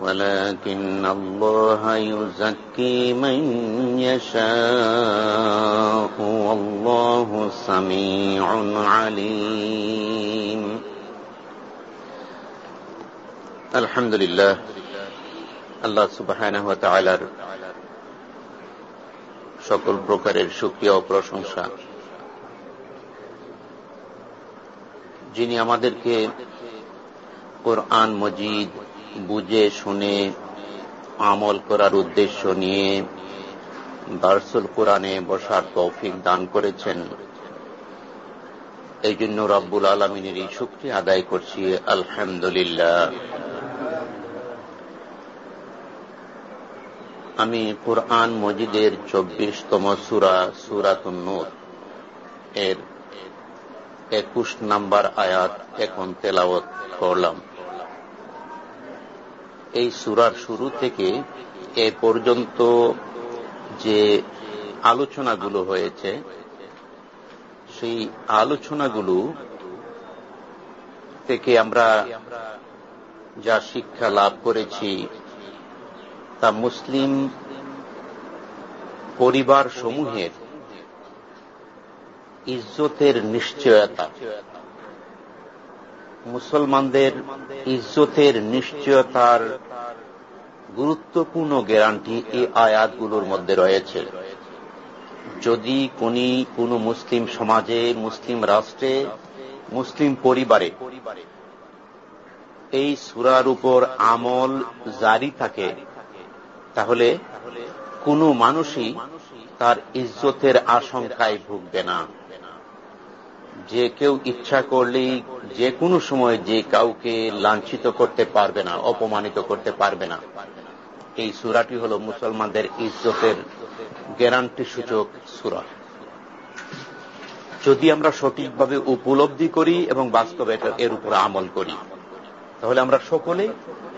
ولكن الله يزكي من يشاء والله سميع عليم الحمد لله আল্লাহ সুবহানাহু ওয়া তাআলার সকল প্রকারের সুক্রিয়া ও প্রশংসা যিনি আমাদেরকে কোরআন মজিদ বুঝে, শুনে, আমল করার উদ্দেশ্য নিয়ে দার্সুল কোরআনে বসার তৌফিক দান করেছেন। এই জন্য রব্বুল আলমিনের এই শক্তি আদায় করছি। আলহামদুলিল্লাহ। আমি কোরআন মজিদের চব্বিশতম সুরা সুরাতুন্নুর এর একুশ নাম্বার আয়াত এখন তেলাওয়াত করলাম। এই সুরার শুরু থেকে এ পর্যন্ত যে আলোচনাগুলো হয়েছে, সেই আলোচনাগুলো থেকে আমরা যা শিক্ষা লাভ করেছি তা মুসলিম পরিবার সমূহের ইজ্জতের নিশ্চয়তা। মুসলমানদের ইজ্জতের নিশ্চয়তার গুরুত্বপূর্ণ গ্যারান্টি এই আয়াতগুলোর মধ্যে রয়েছে। যদি কোনি কোনো মুসলিম সমাজে, মুসলিম রাষ্ট্রে, মুসলিম পরিবারে এই সুরার উপর আমল জারি থাকে, তাহলে কোনো মানুষই তার ইজ্জতের আশঙ্কায় ভুগবে না। যে কেউ ইচ্ছা করলেই যে কোনো সময় যে কাউকে লাঞ্ছিত করতে পারবে না, অপমানিত করতে পারবে না। এই সুরাটি হল মুসলমানদের ইজ্জতের গ্যারান্টি সূচক সুরা। যদি আমরা সঠিকভাবে উপলব্ধি করি এবং বাস্তবে এর উপর আমল করি, তাহলে আমরা সকলে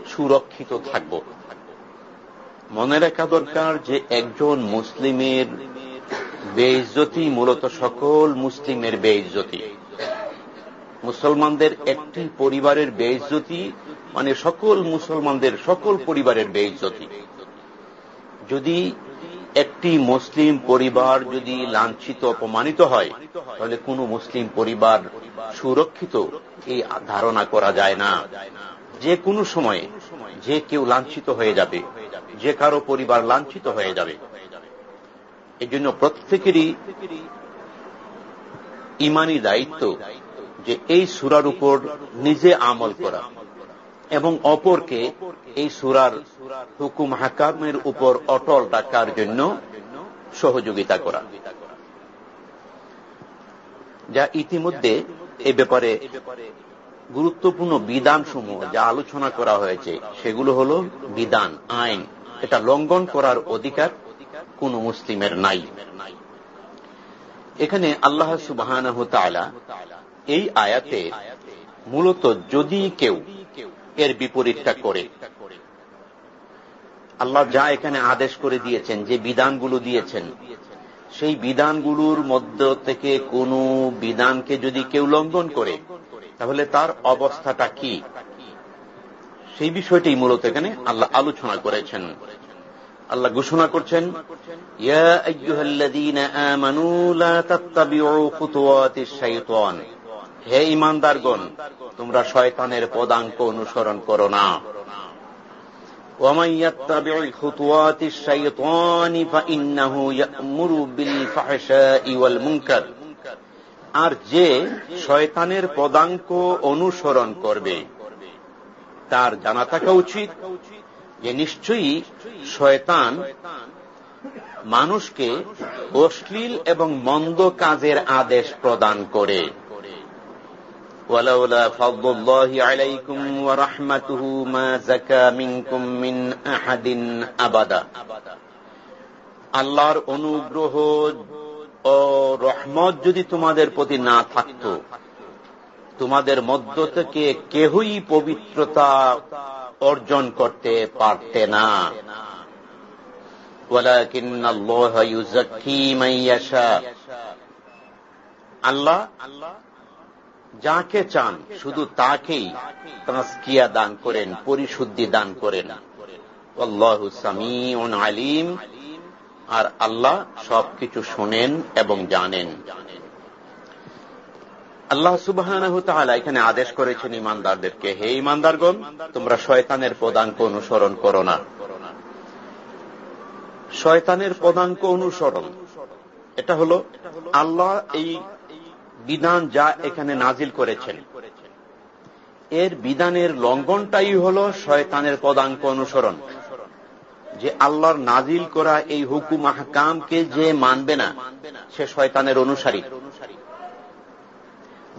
সুরক্ষিত থাকব। মনে রাখা দরকার যে একজন মুসলিমের বেইজ্জতি মূলত সকল মুসলিমের বেইজ্জতি। মুসলমানদের একটি পরিবারের বেইজ্জতি মানে সকল মুসলমানদের, সকল পরিবারের বেইজ্জতি। যদি একটি মুসলিম পরিবার যদি লাঞ্ছিত, অপমানিত হয়, তাহলে কোন মুসলিম পরিবার সুরক্ষিত এই ধারণা করা যায় না। যে কোনো সময়ে যে কেউ লাঞ্ছিত হয়ে যাবে, যে কারও পরিবার লাঞ্ছিত হয়ে যাবে এই জন্য প্রত্যেকেরই ইমানি দায়িত্ব যে এই সুরার উপর নিজে আমল করা এবং অপরকে এই সুরার হুকুম হাকামের উপর অটল রাখার জন্য সহযোগিতা করা। যা ইতিমধ্যে এ ব্যাপারে গুরুত্বপূর্ণ বিধান সমূহ যা আলোচনা করা হয়েছে, সেগুলো হল বিধান, আইন। এটা লঙ্ঘন করার অধিকার কোন মুসলিমের নাই। এখানে আল্লাহ সুবাহ এই আয়াতে মূলত যদি কেউ এর বিপরীতটা করে। আল্লাহ যা এখানে আদেশ করে দিয়েছেন, যে বিধানগুলো দিয়েছেন, সেই বিধানগুলোর মধ্য থেকে কোন বিধানকে যদি কেউ লঙ্ঘন করে, তাহলে তার অবস্থাটা কি? সেই বিষয়টি মূলত এখানে আল্লাহ আলোচনা করেছেন। আল্লাহ ঘোষণা করছেন হে ইমানদারগণ তোমরা শয়তানের পদাঙ্ক অনুসরণ করো না। আর যে শয়তানের পদাঙ্ক অনুসরণ করবে, তার জানা থাকা উচিত। যে নিশ্চয়ই শয়তান মানুষকে অশ্লীল এবং মন্দ কাজের আদেশ প্রদান করে ولولا فضل الله عليكم ورحمته ما زكى منكم من أحد أبدا আল্লাহর অনুগ্রহ ও রহমত যদি তোমাদের প্রতি না থাকত তোমাদের মধ্য থেকে কেহই পবিত্রতা অর্জন করতে পারতে না। আল্লাহ যাকে চান শুধু তাকেই তাঁসকিয়া দান করেন, পরিশুদ্ধি দান করেন। আলিম। আর আল্লাহ সবকিছু শোনেন এবং জানেন জানেন। আল্লাহ সুবাহ এখানে আদেশ করেছেন ইমানদারদেরকে হে ইমানদারগণ তোমরা শয়তানের পদাঙ্ক অনুসরণ করো না। শয়তানের পদাঙ্ক অনুসরণ, এটা হল আল্লাহ এই বিধান যা এখানে নাজিল করেছেন। এর বিধানের লঙ্ঘনটাই হল শয়তানের পদাঙ্ক অনুসরণ, যে আল্লাহর নাজিল করা এই হুকুম আহকামকে যে মানবে না, সে শয়তানের অনুসারী।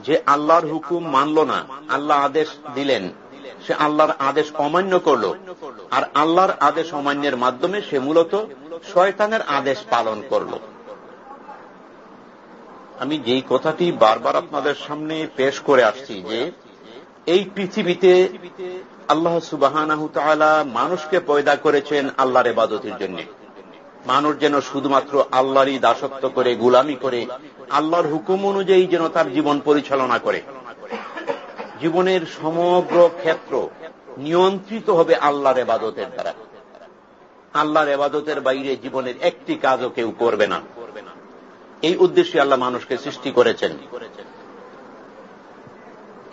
যে আল্লাহর হুকুম মানল না, আল্লাহ আদেশ দিলেন। সে আল্লাহর আদেশ অমান্য করল। আর আল্লাহর আদেশ অমান্যের মাধ্যমে সে মূলত শয়তানের আদেশ পালন করল। আমি যেই কথাটি বারবার আপনাদের সামনে পেশ করে আসছি যে, এই পৃথিবীতে আল্লাহ সুবাহ মানুষকে পয়দা করেছেন আল্লাহর এবাদতির জন্য। মানুষ যেন শুধুমাত্র আল্লাহরই দাসত্ব করে, গুলামি করে, আল্লাহর হুকুম অনুযায়ী যেন তার জীবন পরিচালনা করে। জীবনের সমগ্র ক্ষেত্র নিয়ন্ত্রিত হবে আল্লাহর এবাদতের দ্বারা। আল্লাহর এবাদতের বাইরে জীবনের একটি কাজও কেউ করবে না। এই উদ্দেশ্যে আল্লাহ মানুষকে সৃষ্টি করেছেন।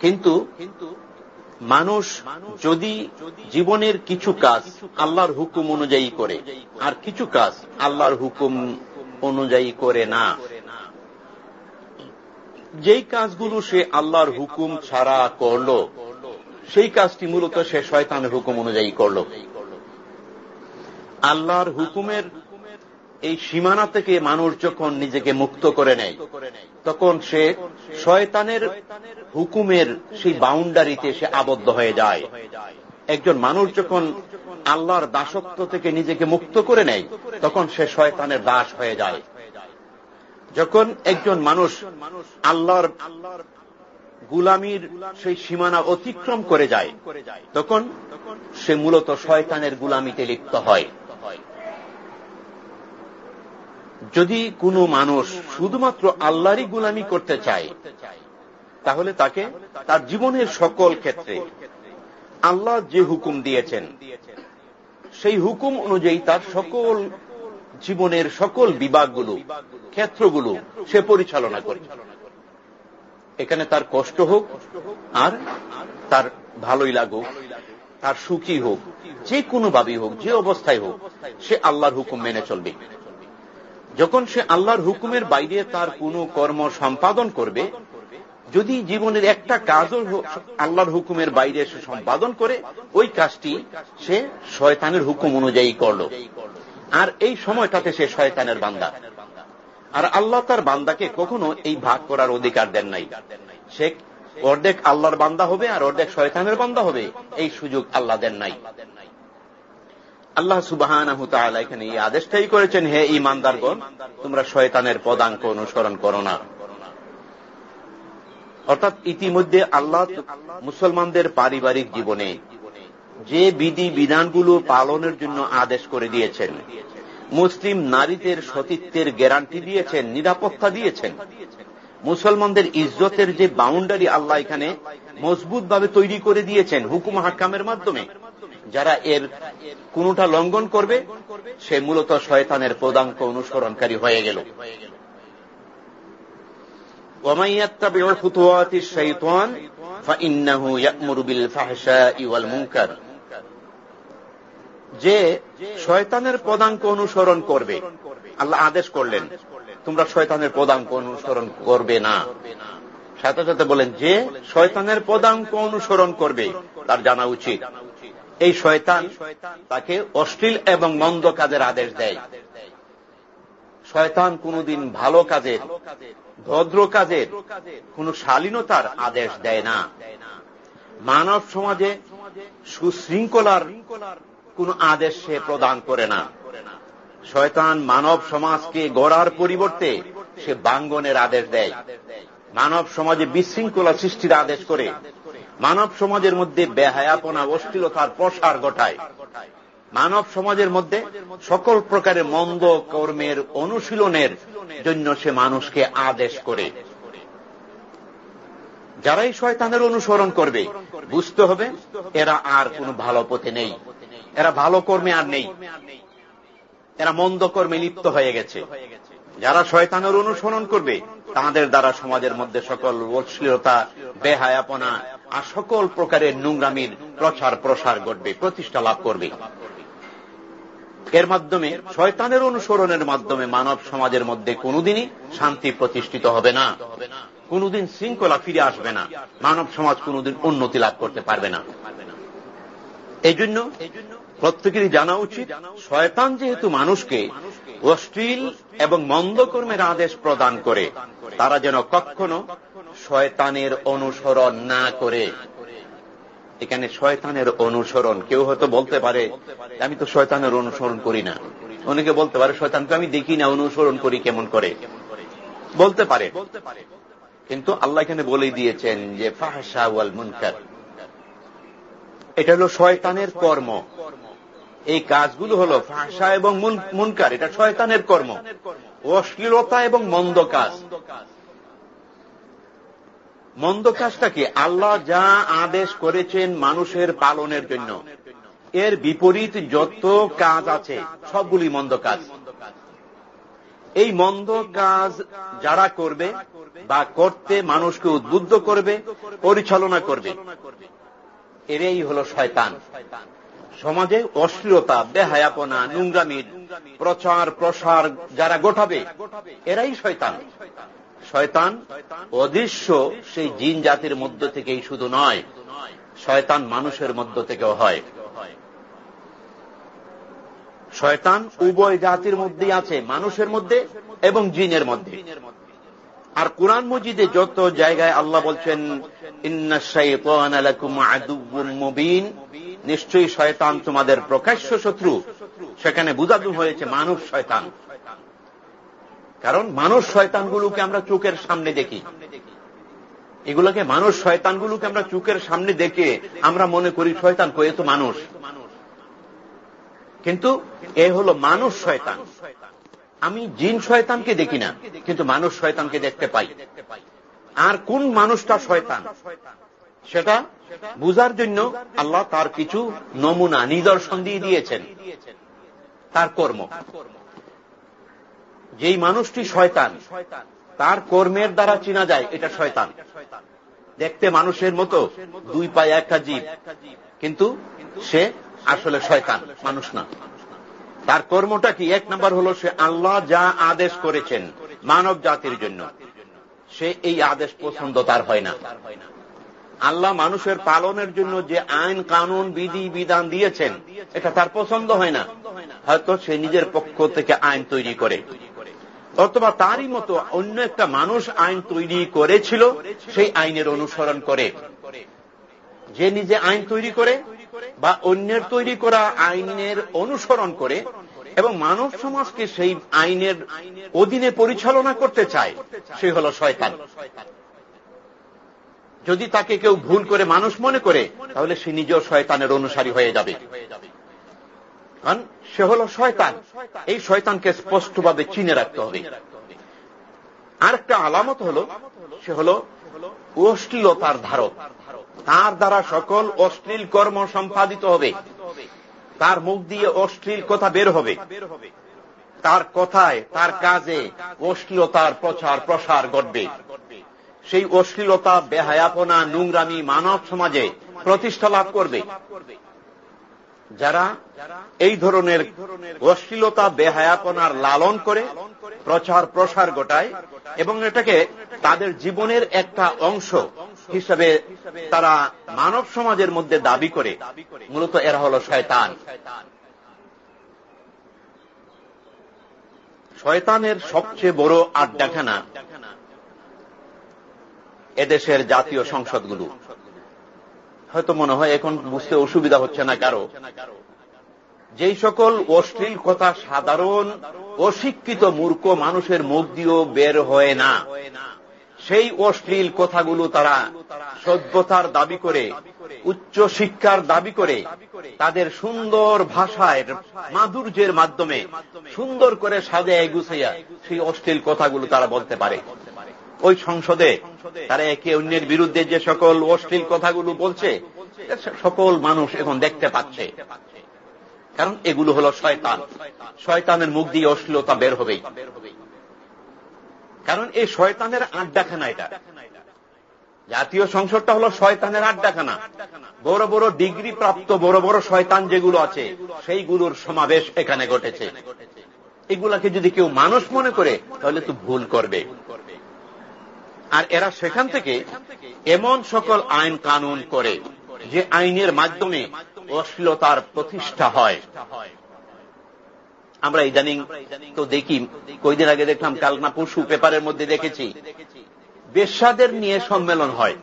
কিন্তু মানুষ যদি জীবনের কিছু কাজ আল্লাহর হুকুম অনুযায়ী করে, আর কিছু কাজ আল্লাহর হুকুম অনুযায়ী করে না, যেই কাজগুলো সে আল্লাহর হুকুম ছাড়া করল, সেই কাজটি মূলত সে শয়তানের হুকুম অনুযায়ী করল। আল্লাহর হুকুমের এই সীমানা থেকে মানুষ যখন নিজেকে মুক্ত করে নেয়, তখন সে শয়তানের হুকুমের সেই বাউন্ডারিতে সে আবদ্ধ হয়ে যায়। একজন মানুষ যখন আল্লাহর দাসত্ব থেকে নিজেকে মুক্ত করে নেয়, তখন সে শয়তানের দাস হয়ে যায়। যখন একজন মানুষ আল্লাহর আল্লাহর গুলামির সেই সীমানা অতিক্রম করে যায়, তখন সে মূলত শয়তানের গুলামিতে লিপ্ত হয়। যদি কোনো মানুষ শুধুমাত্র আল্লাহরই গুলামি করতে চায়, তাহলে তাকে তার জীবনের সকল ক্ষেত্রে আল্লাহ যে হুকুম দিয়েছেন, সেই হুকুম অনুযায়ী তার সকল জীবনের সকল বিভাগগুলো, ক্ষেত্রগুলো সে পরিচালনা করে এখানে তার কষ্ট হোক, আর তার ভালোই লাগুক, তার সুখী হোক, যে কোনো ভাবেই হোক, যে অবস্থায় হোক, সে আল্লাহর হুকুম মেনে চলবে। যখন সে আল্লাহর হুকুমের বাইরে তার কোনো কর্ম সম্পাদন করবে, যদি জীবনের একটা কাজও আল্লাহর হুকুমের বাইরে সে সম্পাদন করে, ওই কাজটি সে শয়তানের হুকুম অনুযায়ী করল। আর এই সময়টাতে সে শয়তানের বান্দা। আর আল্লাহ তার বান্দাকে কখনো এই ভাগ করার অধিকার দেন নাই। সে অর্ধেক আল্লাহর বান্দা হবে আর অর্ধেক শয়তানের বান্দা হবে, এই সুযোগ আল্লাহ দেন নাই। আল্লাহ সুবাহ এখানে এই আদেশটাই করেছেন, হে ইমানদারগণ তোমরা শয়তানের পদাঙ্ক অনুসরণ করো না। অর্থাৎ ইতিমধ্যে আল্লাহ মুসলমানদের পারিবারিক জীবনে যে বিধি বিধানগুলো পালনের জন্য আদেশ করে দিয়েছেন, মুসলিম নারীদের সতীত্বের গ্যারান্টি দিয়েছেন, নিরাপত্তা দিয়েছেন, মুসলমানদের ইজ্জতের যে বাউন্ডারি আল্লাহ এখানে মজবুতভাবে তৈরি করে দিয়েছেন হুকুম হাকামের মাধ্যমে যারা এর কোনটা লঙ্ঘন করবে, সে মূলত শয়তানের পদাঙ্ক অনুসরণকারী হয়ে গেল। যে শয়তানের পদাঙ্ক অনুসরণ করবে, আল্লাহ আদেশ করলেন, তোমরা শয়তানের পদাঙ্ক অনুসরণ করবে না। সাথে সাথে বলেন, যে শয়তানের পদাঙ্ক অনুসরণ করবে, তার জানা উচিত। এই শয়তান তাকে অশ্লীল এবং মন্দ কাজের আদেশ দেয়। শয়তান কোনদিন ভালো কাজের, ভদ্র কাজের, কোন শালীনতার আদেশ দেয় না। মানব সমাজে সুশৃঙ্খলার কোন আদেশ সে প্রদান করে না। শয়তান মানব সমাজকে গড়ার পরিবর্তে সে বাঙ্গনের আদেশ দেয়। মানব সমাজে বিশৃঙ্খলা সৃষ্টির আদেশ করে মানব সমাজের মধ্যে বেহায়াপনা, অশ্লীলতার প্রসার ঘটায়। মানব সমাজের মধ্যে সকল প্রকারের মন্দ কর্মের অনুশীলনের জন্য সে মানুষকে আদেশ করে। যারাই শয়তানের অনুসরণ করবে, বুঝতে হবে এরা আর কোন ভালো পথে নেই। এরা ভালো কর্মে আর নেই। এরা মন্দ কর্মে লিপ্ত হয়ে গেছে। যারা শয়তানের অনুসরণ করবে তাদের দ্বারা সমাজের মধ্যে সকল অশ্লীলতা বেহায়াপনা আর সকল প্রকারের নোংরামির প্রচার প্রসার ঘটবে, প্রতিষ্ঠা লাভ করবে। এর মাধ্যমে শয়তানের অনুসরণের মাধ্যমে মানব সমাজের মধ্যে কোনদিনই শান্তি প্রতিষ্ঠিত হবে না। কোনদিন শৃঙ্খলা ফিরে আসবে না। মানব সমাজ কোনদিন উন্নতি লাভ করতে পারবে না। এই জন্য প্রত্যেকেরই জানা উচিত, শয়তান যেহেতু মানুষকে অশ্লীল এবং মন্দ কর্মের আদেশ প্রদান করে। তারা যেন কখনো শয়তানের অনুসরণ না করে। এখানে শয়তানের অনুসরণ, কেউ হয়তো বলতে পারে, আমি তো শয়তানের অনুসরণ করি না। অনেকে বলতে পারে, শয়তানকে আমি দেখি না, অনুসরণ করি কেমন করে? বলতে পারে। কিন্তু আল্লাহ এখানে বলে দিয়েছেন যে ফাহসা ওয়াল মুনকার। এটা হল শয়তানের কর্ম। এই কাজগুলো হল ফাঁসা এবং মুনকার, এটা শয়তানের কর্ম। অশ্লীলতা এবং মন্দ কাজ। মন্দ কাজটা কি? আল্লাহ যা আদেশ করেছেন মানুষের পালনের জন্য। এর বিপরীত যত কাজ আছে, সবগুলি মন্দ কাজ। এই মন্দ কাজ যারা করবে বা করতে মানুষকে উদ্বুদ্ধ করবে, পরিচালনা করবে, এরাই হল শয়তান। সমাজে অশ্লীলতা, বেহায়াপনা নোংরামির প্রচার, প্রসার যারা গোটাবে, এরাই শয়তান। শয়তান অদৃশ্য সেই জিন জাতির মধ্য থেকেই শুধু নয়, শয়তান মানুষের মধ্য থেকেও হয়। শয়তান উভয় জাতির মধ্যেই আছে, মানুষের মধ্যে এবং জিনের মধ্যে। আর কোরআন মজিদে যত জায়গায় আল্লাহ বলছেন মুবিন নিশ্চয়ই শয়তান তোমাদের প্রকাশ্য শত্রু। সেখানে বুঝানো হয়েছে মানুষ শয়তান। কারণ মানুষ শয়তানগুলোকে আমরা চোখের সামনে দেখি। এগুলোকে মানুষ শয়তানগুলোকে আমরা চোখের সামনে দেখে আমরা মনে করি শয়তান কয়ে তো মানুষ। কিন্তু এ হল মানুষ শয়তান। আমি জিন শয়তানকে দেখি না, কিন্তু মানুষ শয়তানকে দেখতে পাই। আর কোন মানুষটা শয়তান শয়তান? সেটা বুঝার জন্য আল্লাহ তার কিছু নমুনা, নিদর্শন দিয়ে দিয়েছেন। তার কর্ম। যেই মানুষটি শয়তান, তার কর্মের দ্বারা চিনা যায় এটা শয়তান। দেখতে মানুষের মতো, দুই পায়ে একটা জীব। কিন্তু সে আসলে শয়তান, মানুষ না। তার কর্মটা কি? এক নম্বর হল সে আল্লাহ যা আদেশ করেছেন মানব জাতির জন্য, সে এই আদেশ পছন্দ তার হয় না। আল্লাহ মানুষের পালনের জন্য যে আইন, কানুন, বিধি, বিধান দিয়েছেন, এটা তার পছন্দ হয় না। হয়তো সে নিজের পক্ষ থেকে আইন তৈরি করে। অথবা তারই মতো অন্য একটা মানুষ আইন তৈরি করেছিল, সেই আইনের অনুসরণ করে। যে নিজে আইন তৈরি করে বা অন্যের তৈরি করা আইনের অনুসরণ করে এবং মানব সমাজকে সেই আইনের অধীনে পরিচালনা করতে চায়, সে হল শয়তান। যদি তাকে কেউ ভুল করে মানুষ মনে করে, তাহলে সে নিজেও শয়তানের অনুসারী হয়ে যাবে। কারণ সে হল শয়তান। এই শয়তানকে স্পষ্টভাবে চিনে রাখতে হবে। আর একটা আলামত হল, সে হল অশ্লীলতার ধারক। তার দ্বারা সকল অশ্লীল কর্ম সম্পাদিত হবে। তার মুখ দিয়ে অশ্লীল কথা বের হবে। তার কথায়, তার কাজে অশ্লীলতার প্রচার প্রসার ঘটবে। সেই অশ্লীলতা, বেহায়াপনা, নোংরামি মানব সমাজে প্রতিষ্ঠা লাভ করবে। যারা এই ধরনের অশ্লীলতা, বেহায়াপনার লালন করে, প্রচার, প্রসার ঘটায় এবং এটাকে তাদের জীবনের একটা অংশ হিসাবে তারা মানব সমাজের মধ্যে দাবি করে, মূলত এরা হল শয়তান। শয়তানের সবচেয়ে বড় আড্ডাখানা এদেশের জাতীয় সংসদগুলো। হয়তো মনে হয় এখন বুঝতে অসুবিধা হচ্ছে না কারও। যেই সকল অশ্লীল কথা সাধারণ, অশিক্ষিত মূর্খ মানুষের মুখ দিয়েও বের হয় না। সেই অশ্লীল কথাগুলো তারা সভ্যতার দাবি করে, উচ্চ শিক্ষার দাবি করে, তাদের সুন্দর ভাষায়, মাধুর্যের মাধ্যমে সুন্দর করে সাজায় গুছাইয়া সেই অশ্লীল কথাগুলো তারা বলতে পারে। ওই সংসদে তারা একে অন্যের বিরুদ্ধে যে সকল অশ্লীল কথাগুলো বলছে সকল মানুষ এখন দেখতে পাচ্ছে। কারণ এগুলো হল শয়তান। শয়তানের মুখ দিয়ে অশ্লীলতা বের হবেই। কারণ এই শয়তানের আড্ডাখানা এটা। জাতীয় সংসদটা হল শয়তানের আড্ডাখানা। বড় বড় ডিগ্রি প্রাপ্ত বড় বড় শয়তান যেগুলো আছে, সেইগুলোর সমাবেশ এখানে ঘটেছে। এগুলাকে যদি কেউ মানুষ মনে করে, তাহলে তো ভুল করবে। আর এরা সেখান থেকে এমন সকল আইন কানুন করে যে আইনের মাধ্যমে অশ্লীলতার প্রতিষ্ঠা হয়। আমরা ইদানিং তো দেখি, কয়দিন আগে দেখলাম কালনা পশু পেপারের মধ্যে দেখেছি, বেশ্যাদের নিয়ে সম্মেলন হয়।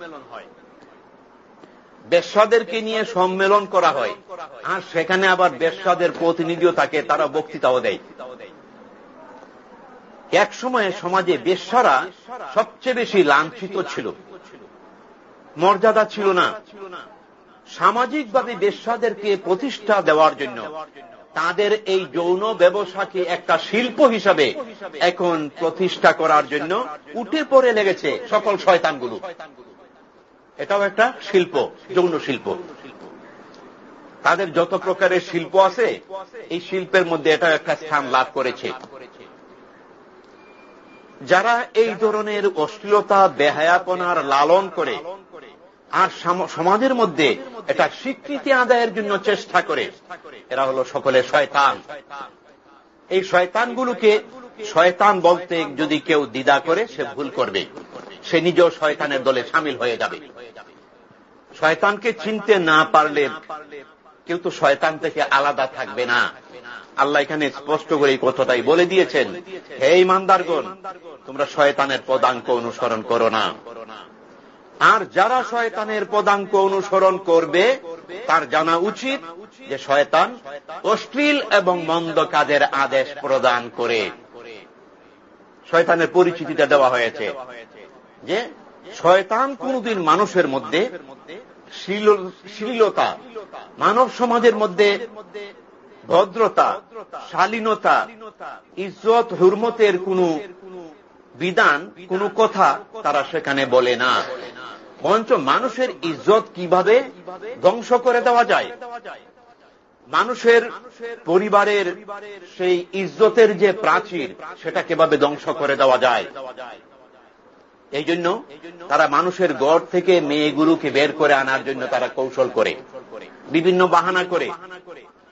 বেশ্যাদেরকে নিয়ে সম্মেলন করা হয়। আর সেখানে আবার বেশ্যাদের প্রতিনিধিও থাকে, তারা বক্তৃতাও দেয়। এক সময়ে সমাজে বেশ্যারা সবচেয়ে বেশি লাঞ্ছিত ছিল। মর্যাদা ছিল না। সামাজিকভাবে বেশ্যাদেরকে প্রতিষ্ঠা দেওয়ার জন্য তাদের এই যৌন ব্যবসাকে একটা শিল্প হিসাবে এখন প্রতিষ্ঠা করার জন্য উঠে পড়ে লেগেছে সকল শয়তানগুলো। এটাও একটা শিল্প, যৌন শিল্প। তাদের যত প্রকারের শিল্প আছে, এই শিল্পের মধ্যে এটা একটা স্থান লাভ করেছে। যারা এই ধরনের অশ্লীলতা, বেহায়াপনার লালন করে আর সমাজের মধ্যে এটা স্বীকৃতি আদায়ের জন্য চেষ্টা করে, এরা হল সকলে শয়তান। এই শয়তানগুলোকে শয়তান বলতে যদি কেউ দ্বিধা করে, সে ভুল করবে। সে নিজেও শয়তানের দলে সামিল হয়ে যাবে। শয়তানকে চিনতে না পারলে কেউ তো শয়তান থেকে আলাদা থাকবে না। আল্লাহ এখানে স্পষ্ট করে এই কথাটাই বলে দিয়েছেন। হে ইমানদারগণ, তোমরা শয়তানের পদাঙ্ক অনুসরণ করো না। আর যারা শয়তানের পদাঙ্ক অনুসরণ করবে, তার জানা উচিত যে শয়তান অশ্লীল এবং মন্দ কাজের আদেশ প্রদান করে। শয়তানের পরিচিতিটা দেওয়া হয়েছে যে শয়তান কোনদিন মানুষের মধ্যে শ্লীলতা, মানব সমাজের মধ্যে ভদ্রতা, শালীনতা, ইজ্জত, হুরমতের কোন বিধান, কোন কথা তারা সেখানে বলে না। বরঞ্চ মানুষের ইজ্জত কীভাবে ধ্বংস করে দেওয়া যায়? মানুষের পরিবারের সেই ইজ্জতের যে প্রাচীর, সেটা কীভাবে ধ্বংস করে দেওয়া যায়? এই জন্য তারা মানুষের গড় থেকে মেয়েগুলোকে বের করে আনার জন্য তারা কৌশল করে। বিভিন্ন বাহানা করে।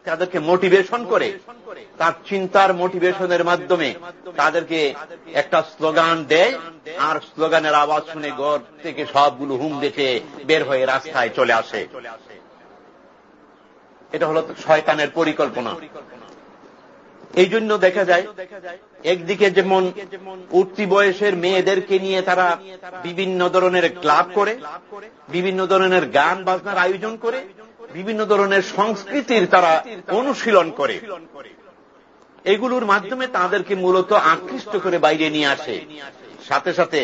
তাদেরকে মোটিভেশন করে, তার চিন্তার মোটিভেশনের মাধ্যমে তাদেরকে একটা স্লোগান দেয়, আর স্লোগানের আওয়াজ শুনে গড় থেকে সবগুলো হুম দেখে বের হয়ে রাস্তায় চলে আসে। এটা হল শয়তানের পরিকল্পনা। এই জন্য দেখা যায়, একদিকে যেমন উঠতি বয়সের মেয়েদেরকে নিয়ে তারা বিভিন্ন ধরনের ক্লাব করে, বিভিন্ন ধরনের গান বাজনার আয়োজন করে বিভিন্ন ধরনের সংস্কৃতির তারা অনুশীলন করে। এগুলোর মাধ্যমে তাদেরকে মূলত আকৃষ্ট করে বাইরে নিয়ে আসে। সাথে সাথে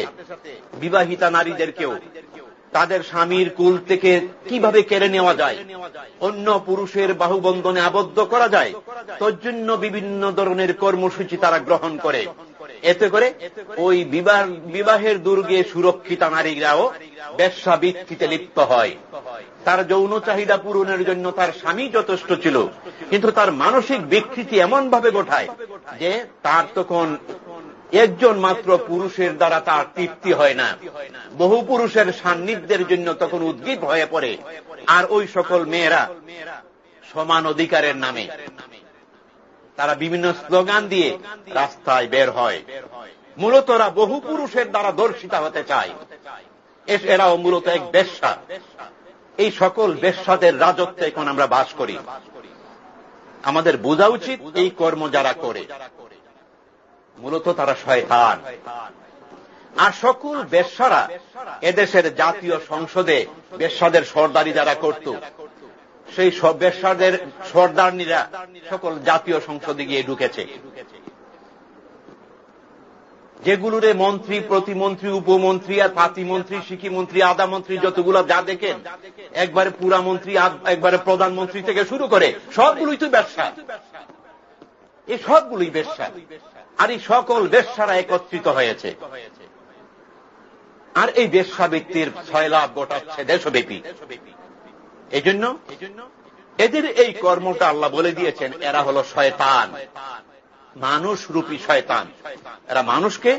বিবাহিতা নারীদেরকেও তাদের স্বামীর কুল থেকে কীভাবে কেড়ে নেওয়া যায়, অন্য পুরুষের বাহুবন্ধনে আবদ্ধ করা যায় জন্য বিভিন্ন ধরনের কর্মসূচি তারা গ্রহণ করে। এতে করে ওই বিবাহের দুর্গে সুরক্ষিতা নারীরাও ব্যবসা বৃত্তিতে লিপ্ত হয়। তার যৌন চাহিদা পূরণের জন্য তার স্বামী যথেষ্ট ছিল। কিন্তু তার মানসিক বিকৃতি এমন ভাবে গোঠায় যে তার তখন একজন মাত্র পুরুষের দ্বারা তার তৃপ্তি হয় না। বহু পুরুষের সান্নিধ্যের জন্য তখন উদ্গীত হয়ে পড়ে। আর ওই সকল মেয়েরা সমান অধিকারের নামে। তারা বিভিন্ন স্লোগান দিয়ে রাস্তায় বের হয়। মূলত ওরা বহু পুরুষের দ্বারা দর্শিতা হতে চায়। এরাও মূলত এক বেশ্যা। এই সকল বেশ্যাদের রাজত্ব এখন আমরা বাস করি। আমাদের বোঝা উচিত এই কর্ম যারা করে। মূলত তারা শয়তান। আর সকল বেশ্যারা এদেশের জাতীয় সংসদে বেশ্যাদের সর্দারি যারা করত, সেই সব বেশ্যাদের সর্দারনীরা সকল জাতীয় সংসদে গিয়ে ঢুকেছে। যেগুলোরে মন্ত্রী, প্রতিমন্ত্রী, উপমন্ত্রী আর পাতিমন্ত্রী শিক্ষিমন্ত্রী আদা মন্ত্রী যতগুলো যা দেখেন, একবারে পুরা মন্ত্রী একবারে প্রধানমন্ত্রী থেকে শুরু করে সবগুলোই তো ব্যবসা। এই সবগুলোই ব্যবসা। আর এই সকল ব্যবসারা একত্রিত হয়েছে। আর এই ব্যবসা ব্যক্তির ছয় লাভ গোটাচ্ছে দেশব্যাপী। এই জন্য এদের এই কর্মটা আল্লাহ বলে দিয়েছেন, এরা হল শয়তান। মানুষ রূপী শয়তান এরা মানুষকে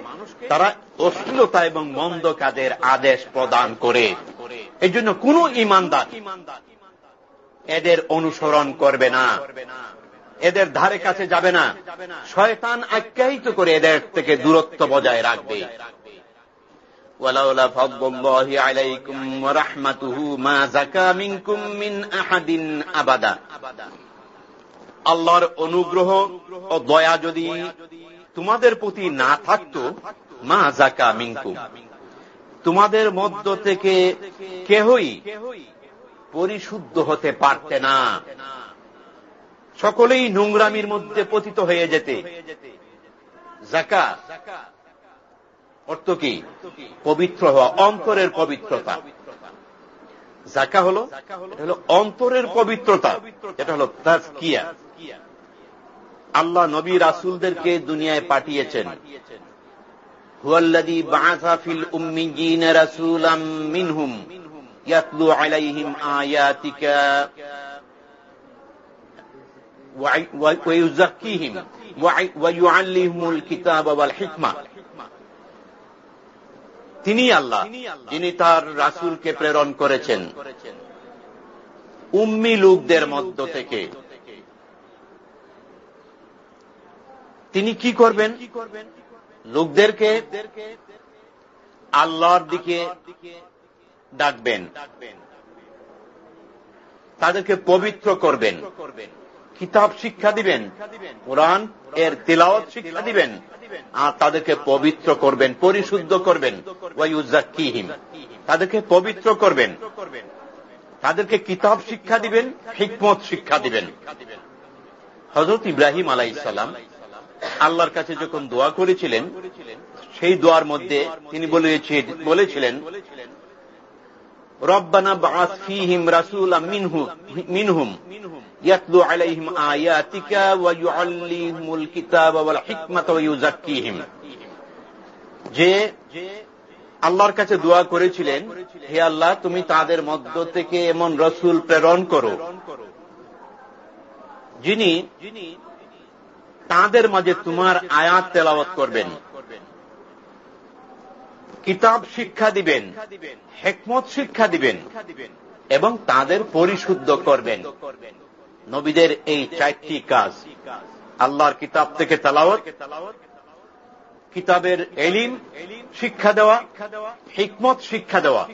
তারা অশ্লীলতা এবং মন্দ কাজের আদেশ প্রদান করে এই জন্য কোন ইমানদার এদের অনুসরণ করবে না এদের ধারে কাছে যাবে না শয়তান আখ্যায়িত করে এদের থেকে দূরত্ব বজায় রাখবে ولولا فضل الله عليكم ورحمته ما زكى منكم من أحد أبدا আল্লাহর অনুগ্রহ ও দয়া যদি তোমাদের প্রতি না থাকত, মা জাকা মিঙ্কুম তোমাদের মধ্য থেকে কেহই পরিশুদ্ধ হতে পারতে না। সকলেই নোংরামির মধ্যে পতিত হয়ে যেতে। জাকা অর্থ কি? পবিত্র হওয়া, অন্তরের পবিত্রতা। জাকা হল হল অন্তরের পবিত্রতা এটা হল তাজকিয়া। আল্লাহ নবী রাসুলদেরকে দুনিয়ায় পাঠিয়েছেন হুয়াল্লাদি বাঁসাফিল উম্মিজিন রাসুলাম মিনহুম ইয়াতলু আলাইহিম আয়াতিকা ويزكيهم ويعلمهم الكتاب والحكمة তিনি আল্লাহ যিনি তার রাসুলকে প্রেরণ করেছেন উম্মি লোকদের মধ্য থেকে তিনি কি করবেন? লোকদেরকে আল্লাহর দিকে ডাকবেন। তাদেরকে পবিত্র করবেন। কিতাব শিক্ষা দিবেন। কোরআন এর তিলাওয়াত শিক্ষা দিবেন। আর তাদেরকে পবিত্র করবেন, পরিশুদ্ধ করবেন। তাদেরকে পবিত্র করবেন। তাদেরকে কিতাব শিক্ষা দিবেন, হিকমত শিক্ষা দিবেন। হজরত ইব্রাহিম আলাই ইসালাম আল্লাহর কাছে যখন দোয়া করেছিলেন, সেই দোয়ার মধ্যে তিনি বলেছিলেন, রব্বানা বাস ফিহিম রাসুলা মিনহুম ইয়াতলু আলাইহিম আয়াতিকা ওয়াল যে আল্লাহর কাছে দোয়া করেছিলেন, হে আল্লাহ, তুমি তাদের মধ্য থেকে এমন রসুল প্রেরণ করো, যিনি তাদের মাঝে তোমার আয়াত তেলাওয়াত করবেন। কিতাব শিক্ষা দিবেন, হেকমত শিক্ষা দিবেন এবং তাদের পরিশুদ্ধ করবেন। নবীদের এই চারটি কাজ। আল্লাহর কিতাব থেকে তালাওয়াত, কিতাবের এলিম শিক্ষা দেওয়া, হিকমত শিক্ষা দেওয়া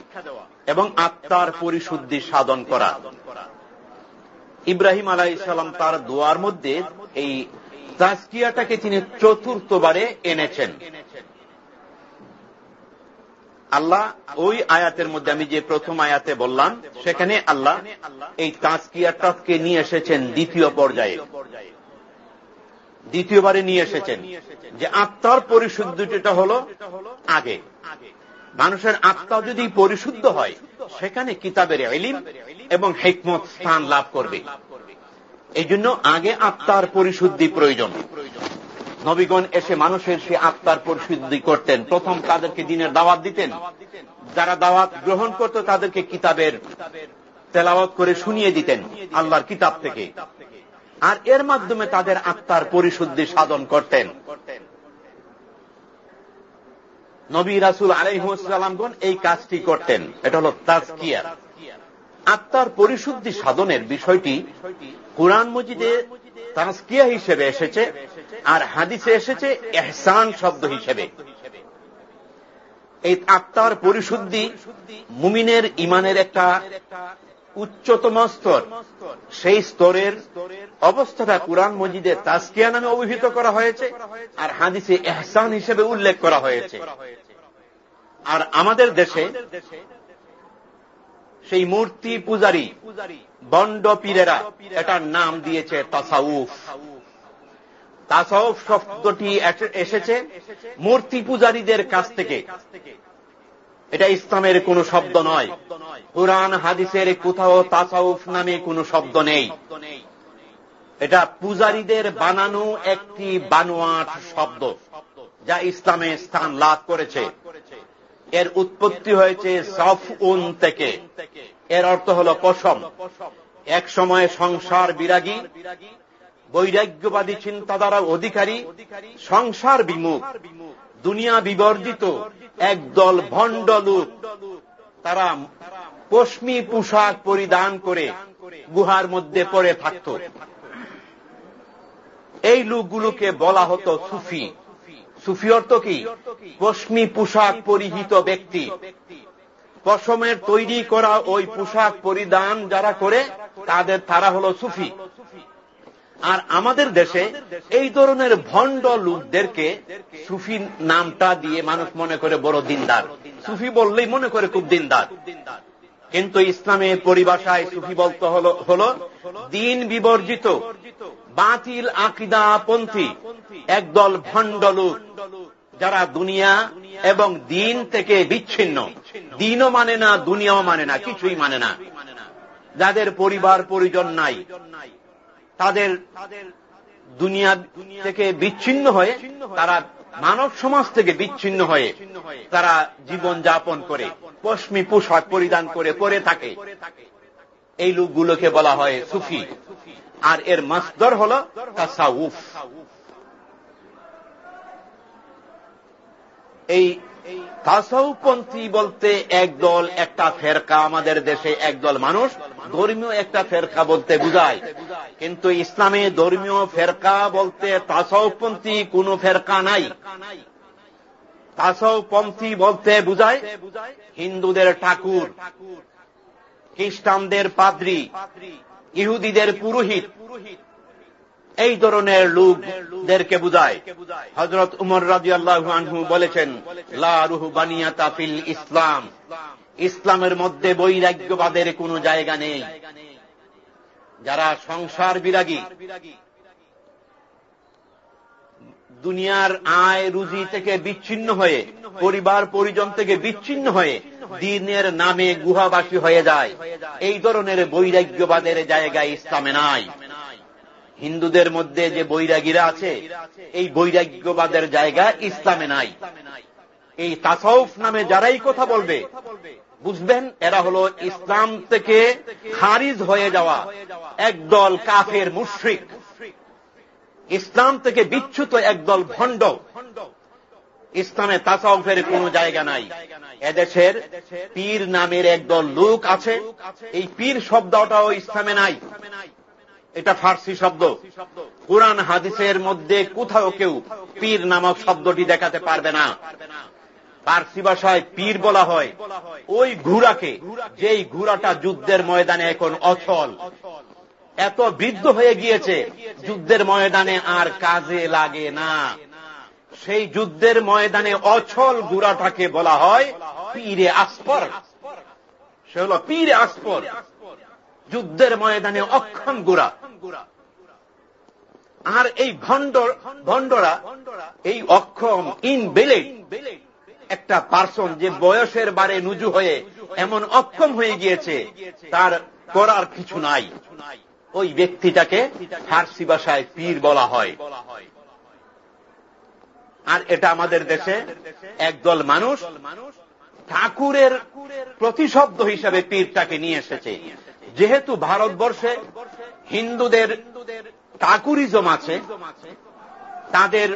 এবং আত্মার পরিশুদ্ধি সাধন করা। ইব্রাহিম আলাই ইসলাম তার দোয়ার মধ্যে এই তাজকিয়াটাকে তিনি চতুর্থবারে এনেছেন। আল্লাহ ওই আয়াতের মধ্যে আমি যে প্রথম আয়াতে বললাম, সেখানে আল্লাহ এই তাজকিয়াটাকে নিয়ে এসেছেন দ্বিতীয় পর্যায়ে। দ্বিতীয়বারে নিয়ে এসেছেন যে আত্মার পরিশুদ্ধিটা হল আগে। মানুষের আত্মা যদি পরিশুদ্ধ হয়, সেখানে কিতাবের এলিম এবং হেকমত স্থান লাভ করবে। এই জন্য আগে আত্মার পরিশুদ্ধি প্রয়োজন। নবীগণ এসে মানুষের সে আত্মার পরিশুদ্ধি করতেন। প্রথম তাদেরকে দিনের দাওয়াত দিতেন। যারা দাওয়াত গ্রহণ করত, তাদেরকে কিতাবের তেলাওয়াত করে শুনিয়ে দিতেন আল্লাহর কিতাব থেকে। আর এর মাধ্যমে তাদের আত্মার পরিশুদ্ধি সাধন করতেন। নবী রাসুল আলাইসালামগণ এই কাজটি করতেন। এটা হল তাজকিয়া। আত্মার পরিশুদ্ধি সাধনের বিষয়টি কোরআন মজিদে তাজকিয়া হিসেবে এসেছে আর হাদিসে এসেছে এহসান শব্দ হিসেবে। এই আত্মার পরিশুদ্ধি মুমিনের ইমানের একটা উচ্চতম স্তর। সেই স্তরের অবস্থাটা কোরআন মজিদের তাস্কিয়া নামে অভিহিত করা হয়েছে আর হাদিসে এহসান হিসেবে উল্লেখ করা হয়েছে। আর আমাদের দেশে সেই মূর্তি পূজারী বন্ড পীরেরা, এটার নাম দিয়েছে তাসাউফ। তাসাউফ শব্দটি এসেছে মূর্তি পূজারীদের কাছ থেকে। এটা ইসলামের কোন শব্দ নয়। কোরআন, হাদিসের কোথাও তাসাউফ নামে কোন শব্দ নেই। এটা পূজারীদের বানানো একটি বানোয়াট শব্দ, যা ইসলামে স্থান লাভ করেছে। এর উৎপত্তি হয়েছে সফ উন থেকে। এর অর্থ হল পশম এক সময় সংসার বিরাগী, বৈরাগ্যবাদী চিন্তাধারা অধিকারী, সংসার বিমুখ, দুনিয়া বিবর্জিত, একদল ভণ্ড লোক। তারা পশ্মি পোশাক পরিধান করে গুহার মধ্যে পড়ে থাকত। এই লোকগুলোকে বলা হতো সুফি। সুফি অর্থ কি? পশ্মি পোশাক পরিহিত ব্যক্তি। পশমের তৈরি করা ওই পোশাক পরিধান যারা করে, তাদের তারা হল সুফি। আর আমাদের দেশে এই ধরনের ভণ্ড লোকদেরকে সুফি নামটা দিয়ে মানুষ মনে করে বড় দিনদার। সুফি বললেই মনে করে খুব দিনদার। কিন্তু ইসলামের পরিভাষায় সুফি বলতে হল দিন বিবর্জিত, বাতিল আকিদা পন্থী একদল ভণ্ড লোক যারা দুনিয়া এবং দিন থেকে বিচ্ছিন্ন। দিনও মানে না, দুনিয়াও মানে না, কিছুই মানে না। যাদের পরিবার পরিজন নাই, তাদের দুনিয়া থেকে বিচ্ছিন্ন হয়ে, তারা মানব সমাজ থেকে বিচ্ছিন্ন হয়ে, তারা জীবন যাপন করে, পশ্মি পোশাক পরিধান করে পরে থাকে। এই লোকগুলোকে বলা হয় সুফি। আর এর মাসদর হল তাসাউফ। এই তাসাউপন্থী বলতে একদল একটা ফেরকা আমাদের দেশে একদল মানুষ। ধর্মীয় একটা ফেরকা বলতে বুঝায়। কিন্তু ইসলামে ধর্মীয় ফেরকা বলতে তাসাউপন্থী কোন ফেরকা নাই। তাসাউপন্থী বলতে বুঝায় হিন্দুদের ঠাকুর, খ্রিস্টানদের পাদ্রি, ইহুদিদের পুরোহিত পুরোহিত। এই ধরনের লোকদেরকে বুঝায়। হজরত উমর রাজি আল্লাহু বলেছেন লারুহু বানিয়া তাফিল ইসলাম। ইসলামের মধ্যে বৈরাগ্যবাদের কোনো জায়গা নেই। যারা সংসার বিরাগী, দুনিয়ার আয় রুজি থেকে বিচ্ছিন্ন হয়ে, পরিবার পরিজন থেকে বিচ্ছিন্ন হয়ে, দিনের নামে গুহাবাসী হয়ে যায়। এই ধরনের বৈরাগ্যবাদের জায়গা ইসলামে নাই। হিন্দুদের মধ্যে যে বৈরাগীরা আছে, এই বৈরাগ্যবাদের জায়গা ইসলামে নাই। এই তাসাউফ নামে যারাই কথা বলবে, বুঝবেন, এরা হল ইসলাম থেকে খারিজ হয়ে যাওয়া একদল কাফের মুশ্রিক। ইসলাম থেকে বিচ্ছুত একদল ভণ্ড। ইসলামে তাসাউফের কোন জায়গা নাই। এদেশের পীর নামের একদল লোক আছে। এই পীর শব্দটাও ইসলামে নাই। এটা ফার্সি শব্দ। কোরআন হাদিসের মধ্যে কোথাও কেউ পীর নামক শব্দটি দেখাতে পারবে না। পার্সি ভাষায় পীর বলা হয়। ওই ঘোড়াকে, যেই ঘোড়াটা যুদ্ধের ময়দানে এখন অচল। এত বৃদ্ধ হয়ে গিয়েছে, যুদ্ধের ময়দানে আর কাজে লাগে না। সেই যুদ্ধের ময়দানে অচল গুড়াটাকে বলা হয় পীরে আসপর সে হল পীরে আসপর যুদ্ধের ময়দানে অক্ষম গুড়া আর এই ভণ্ড ভণ্ডরা, এই অক্ষম ইন বেলে একটা পার্সন যে বয়সের বারে নুজু হয়ে এমন অক্ষম হয়ে গিয়েছে, তার করার কিছু নাই। ওই ব্যক্তিটাকে ফার্সি ভাষায় পীর বলা হয়। আর এটা আমাদের দেশে একদল মানুষ ঠাকুরের প্রতিশব্দ হিসাবে পীরটাকে নিয়ে এসেছে। যেহেতু ভারতবর্ষে হিন্দুদের ঠাকুরিজম আছে, তাদের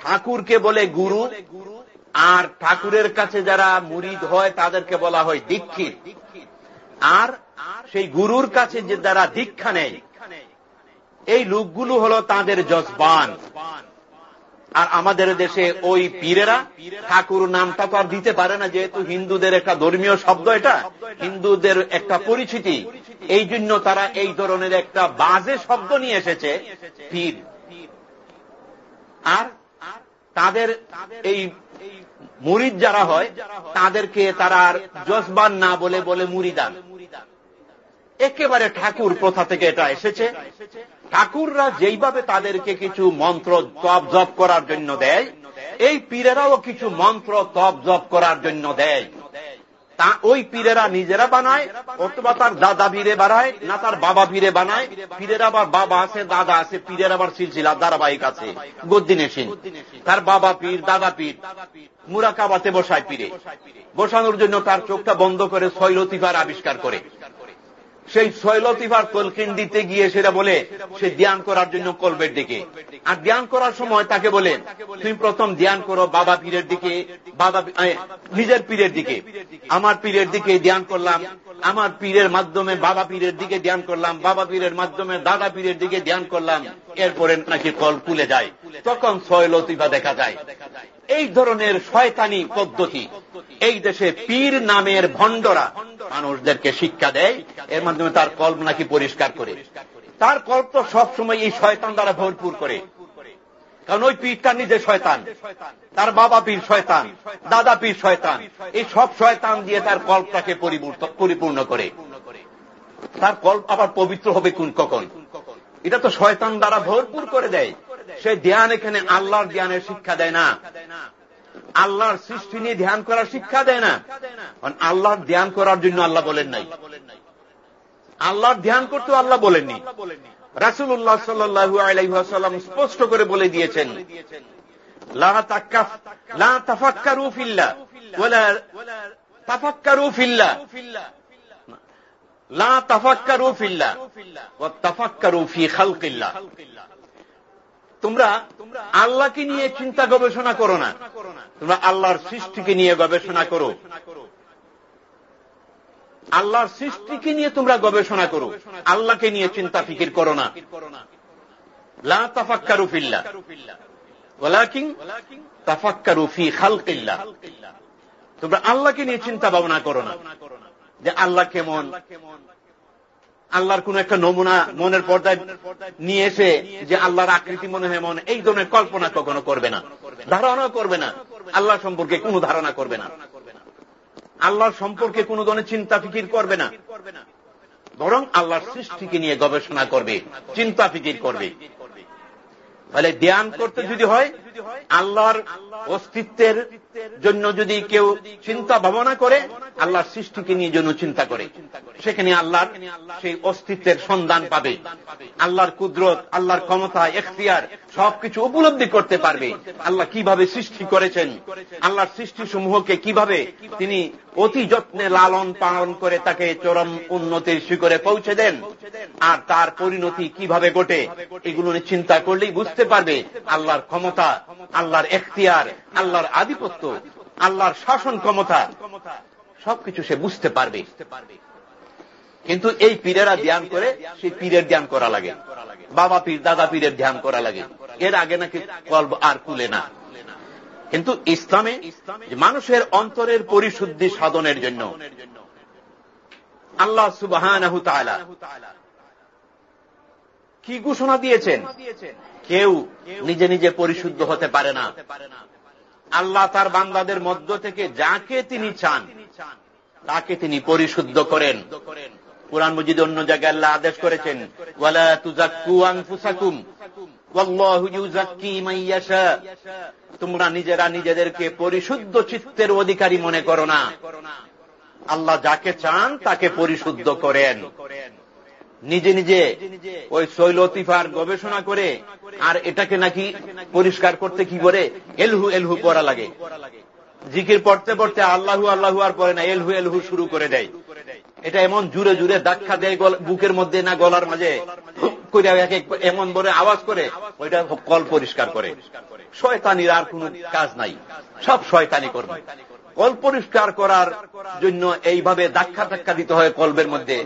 ঠাকুরকে বলে গুরু, আর ঠাকুরের কাছে যারা মুরিদ হয় তাদেরকে বলা হয় দীক্ষিত। আর সেই গুরুর কাছে যে যারা দীক্ষা নেয়, এই লোকগুলো হল তাদের জজবান আর আমাদের দেশে ওই পীরেরা ঠাকুর নামটা তো আর দিতে পারে না, যেহেতু হিন্দুদের একটা ধর্মীয় শব্দ এটা। হিন্দুদের একটা পরিচিতি। এই জন্য তারা এই ধরনের একটা বাজে শব্দ নিয়ে এসেছে, পীর। আর তাদের এই মুরিদ যারা হয়, তাদেরকে তারা আর জজবান না বলে বলে মুরিদান একেবারে ঠাকুর প্রথা থেকে এটা এসেছে। ঠাকুররা যেইভাবে তাদেরকে কিছু মন্ত্র তপ জপ করার জন্য দেয়, এই পীরেরাও কিছু মন্ত্র তপ জপ করার জন্য দেয়। তা ওই পীরেরা নিজেরা বানায়, অথবা তার দাদা পীরে বানায়, না তার বাবা পীরে বানায়। পীরের আবার বাবা আছে, দাদা আছে, পীরের আবার সিলসিলা, ধারাবাহিক আছে গদ্দিনে সিং তার বাবা পীর, দাদা পীর, মুরাকাবাতে বসায় পীরে। বসানোর জন্য তার চোখটা বন্ধ করে শৈলতিফার আবিষ্কার করে। সেই শৈলতিফার কলকিন দিতে গিয়ে সেটা বলে, সে ধ্যান করার জন্য কলবের দিকে। আর ধ্যান করার সময় তাকে বলে, তুমি প্রথম ধ্যান করো বাবা পীরের দিকে, বাবা নিজের পীরের দিকে। আমার পীরের দিকে ধ্যান করলাম, আমার পীরের মাধ্যমে বাবা পীরের দিকে ধ্যান করলাম, বাবা পীরের মাধ্যমে দাদা পীরের দিকে ধ্যান করলাম। এরপরে নাকি কল খুলে যায়। তখন শৈলতিফা দেখা যায়। এই ধরনের শয়তানি পদ্ধতি। এই দেশে পীর নামের ভণ্ডরা মানুষদেরকে শিক্ষা দেয়। এর মাধ্যমে তার কল্প নাকি পরিষ্কার করে। তার কল্প তো সবসময় এই শয়তান দ্বারা ভরপুর করে। কারণ ওই পীরটা নিজে শয়তান। তার বাবা পীর শয়তান, দাদা পীর শয়তান। এই সব শয়তান দিয়ে তার কল্পটাকে পরিপূর্ণ করে। তার কল্প আবার পবিত্র হবে কোন কখন? এটা তো শয়তান দ্বারা ভরপুর করে দেয়। সে ধ্যান এখানে আল্লাহর ধ্যানের শিক্ষা দেয় না। আল্লাহর সৃষ্টি নিয়ে ধ্যান করার শিক্ষা দেয় না। আল্লাহর ধ্যান করার জন্য আল্লাহ বলেন নাই। আল্লাহর ধ্যান করতেও আল্লাহ বলেননি। রাসুল্লাহ সাল্লু আলাইসাল্লাম স্পষ্ট করে বলে দিয়েছেন তোমরা আল্লাহকে নিয়ে চিন্তা গবেষণা করো না। তোমরা আল্লাহর সৃষ্টিকে নিয়ে গবেষণা করো। আল্লাহর সৃষ্টিকে নিয়ে তোমরা গবেষণা করো। আল্লাহকে নিয়ে চিন্তা ফিকির করো না। তোমরা আল্লাহকে নিয়ে চিন্তা ভাবনা করো না। যে আল্লাহ কেমন? আল্লাহর কোন একটা নমুনা মনের পর্দায় নিয়ে এসে যে আল্লাহর আকৃতি মনে হয় মনে এই ধরনের কল্পনা কখনো করবে না ধারণা করবে না, আল্লাহ সম্পর্কে কোনো ধারণা করবে না। আল্লাহর সম্পর্কে কোন ধরনের চিন্তা ফিকির করবে না, বরং আল্লাহর সৃষ্টিকে নিয়ে গবেষণা করবে, চিন্তা ফিকির করবে। তাহলে ধ্যান করতে যদি হয় আল্লাহর অস্তিত্বের জন্য যদি কেউ চিন্তা ভাবনা করে আল্লাহর সৃষ্টিকে নিয়ে জন্য চিন্তা করে। সেখানে আল্লাহর সেই অস্তিত্বের সন্ধান পাবে। আল্লাহর কুদরত আল্লাহর ক্ষমতা এখতিয়ার সবকিছু উপলব্ধি করতে পারবে। আল্লাহ কীভাবে সৃষ্টি করেছেন? আল্লাহর সৃষ্টি সমূহকে কীভাবে তিনি অতি যত্নে লালন পালন করে তাকে চরম উন্নতির শিখরে পৌঁছে দেন। আর তার পরিণতি কীভাবে ঘটে এগুলো চিন্তা করলেই বুঝতে পারবে। আল্লাহর ক্ষমতা। আল্লাহর এখতিয়ার, আল্লাহর আধিপত্য, আল্লাহর শাসন ক্ষমতা, সবকিছু সে বুঝতে পারবে। কিন্তু এই পীরেরা ধ্যান করে সেই পীরের ধ্যান করা লাগে। বাবা পীর, দাদা পীরের ধ্যান করা লাগে। এর আগে নাকি কল্প আর কুলে না। কিন্তু ইসলামে মানুষের অন্তরের পরিশুদ্ধি সাধনের জন্য আল্লাহ সুবাহ কি ঘোষণা দিয়েছেন? কেউ নিজে নিজে পরিশুদ্ধ হতে পারে না। আল্লাহ তার বান্দাদের মধ্য থেকে যাকে তিনি চান, তাকে তিনি পরিশুদ্ধ করেন। কোরআন মজিদ অন্য জায়গায় আল্লাহ আদেশ করেছেন তোমরা নিজেরা নিজেদেরকে পরিশুদ্ধ চিত্তের অধিকারী মনে করো না। আল্লাহ যাকে চান, তাকে পরিশুদ্ধ করেন। নিজে নিজে ওই শৈলতিফার গবেষণা করে আর এটাকে নাকি পরিষ্কার করতে কি করে? এলহু এলহু করা লাগে। জিকির পড়তে পড়তে আল্লাহু আল্লাহু আর পরে না, এলহু এলহু শুরু করে দেয়। এটা এমন জুড়ে জুড়ে ধাক্কা দেয় বুকের মধ্যে না গলার মাঝে এমন বলে আওয়াজ করে, ওইটা কল পরিষ্কার করে। শয়তানির আর কোন কাজ নাই। সব শয়তানি করবে। কল পরিষ্কার করার জন্য এইভাবে ধাক্কা ধাক্কা দিতে হয় কলবের মধ্যে।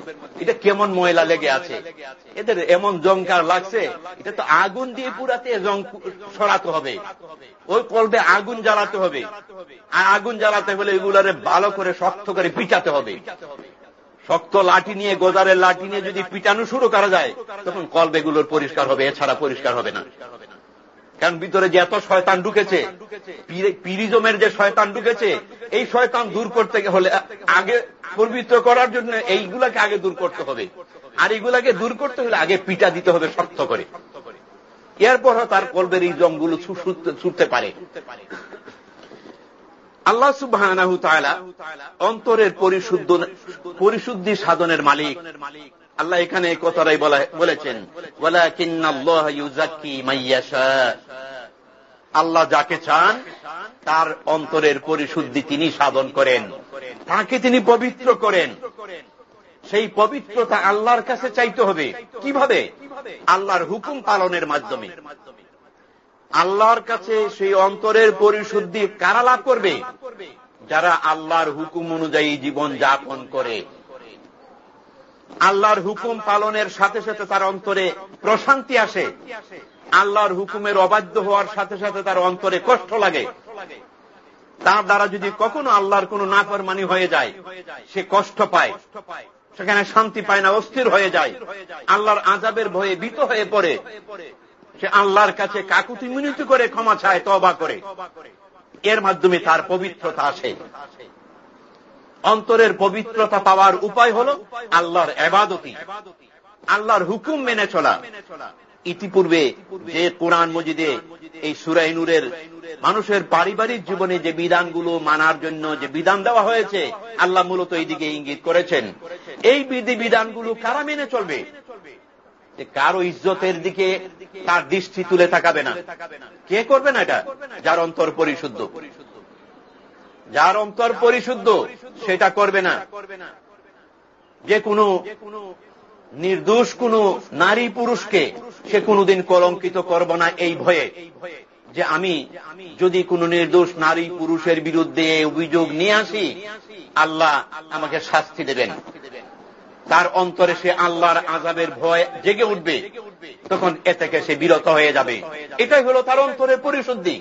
এটা কেমন ময়লা লেগে আছে? এদের এমন জঙ্কার লাগছে, এটা তো আগুন দিয়ে পুরাতে জং সরাতে হবে। ওই কলবে আগুন জ্বালাতে হবে। আর আগুন জ্বালাতে হলে এগুলারে ভালো করে শক্ত করে পিটাতে হবে। শক্ত লাঠি নিয়ে গোজারের লাঠি নিয়ে যদি পিটানো শুরু করা যায়, তখন কলবেগুলোর পরিষ্কার হবে, এছাড়া পরিষ্কার হবে না। কারণ ভিতরে যে এত শয়তান ঢুকেছে পিরিজমের যে শয়তান ঢুকেছে এই শয়তান দূর করতে হলে আগে পবিত্র করার জন্য এইগুলাকে আগে দূর করতে হবে। আর এইগুলাকে দূর করতে হলে আগে পিটা দিতে হবে শক্ত করে। এরপর তার কলবের এই জমগুলো ছুটতে পারে। আল্লাহ সুবাহ অন্তরের পরিশুদ্ধ পরিশুদ্ধি সাধনের মালিক। আল্লাহ এখানে কথাটাই বলেছেন আল্লাহ যাকে চান, তার অন্তরের পরিশুদ্ধি তিনি সাধন করেন। তাকে তিনি পবিত্র করেন। সেই পবিত্রতা আল্লাহর কাছে চাইতে হবে। কীভাবে? আল্লাহর হুকুম পালনের মাধ্যমে। আল্লাহর কাছে সেই অন্তরের পরিশুদ্ধি কারা লাভ করবে? যারা আল্লাহর হুকুম অনুযায়ী জীবন যাপন করে। আল্লাহর হুকুম পালনের সাথে সাথে তার অন্তরে প্রশান্তি আসে। আল্লাহর হুকুমের অবাধ্য হওয়ার সাথে সাথে তার অন্তরে কষ্ট লাগে। তার দ্বারা যদি কখনো আল্লাহর কোন নাফরমানি হয়ে যায়, সে কষ্ট পায়। সেখানে শান্তি পায় না, অস্থির হয়ে যায়। আল্লাহর আজাবের ভয়ে ভীত হয়ে পড়ে। সে আল্লাহর কাছে কাকুতি মিনতি করে ক্ষমা চায় তবা করে। এর মাধ্যমে তার পবিত্রতা আসে। অন্তরের পবিত্রতা পাওয়ার উপায় হল আল্লাহর এবাদতি। আল্লাহর হুকুম মেনে চলা। ইতিপূর্বে যে কোরআন মজিদে এই সুরাইনুরের মানুষের পারিবারিক জীবনে যে বিধানগুলো মানার জন্য যে বিধান দেওয়া হয়েছে, আল্লাহ মূলত এই দিকে ইঙ্গিত করেছেন। এই বিধি বিধানগুলো কারা মেনে চলবে? কারও ইজ্জতের দিকে তার দৃষ্টি তুলে থাকাবে না। কে করবে না এটা? যার অন্তর পরিশুদ্ধ। যার অন্তর পরিশুদ্ধ, সেটা করবে না। যে কোনো নির্দোষ কোন নারী পুরুষকে সে কোনদিন কলঙ্কিত করব না এই ভয়ে যে আমি যদি কোন নির্দোষ নারী পুরুষের বিরুদ্ধে অভিযোগ নিয়ে আসি, আল্লাহ আমাকে শাস্তি দেবেন। তার অন্তরে সে আল্লাহর আজাবের ভয় জেগে উঠবে, তখন এ থেকে সে বিরত হয়ে যাবে। এটাই হলো তার অন্তরের পরিশুদ্ধি।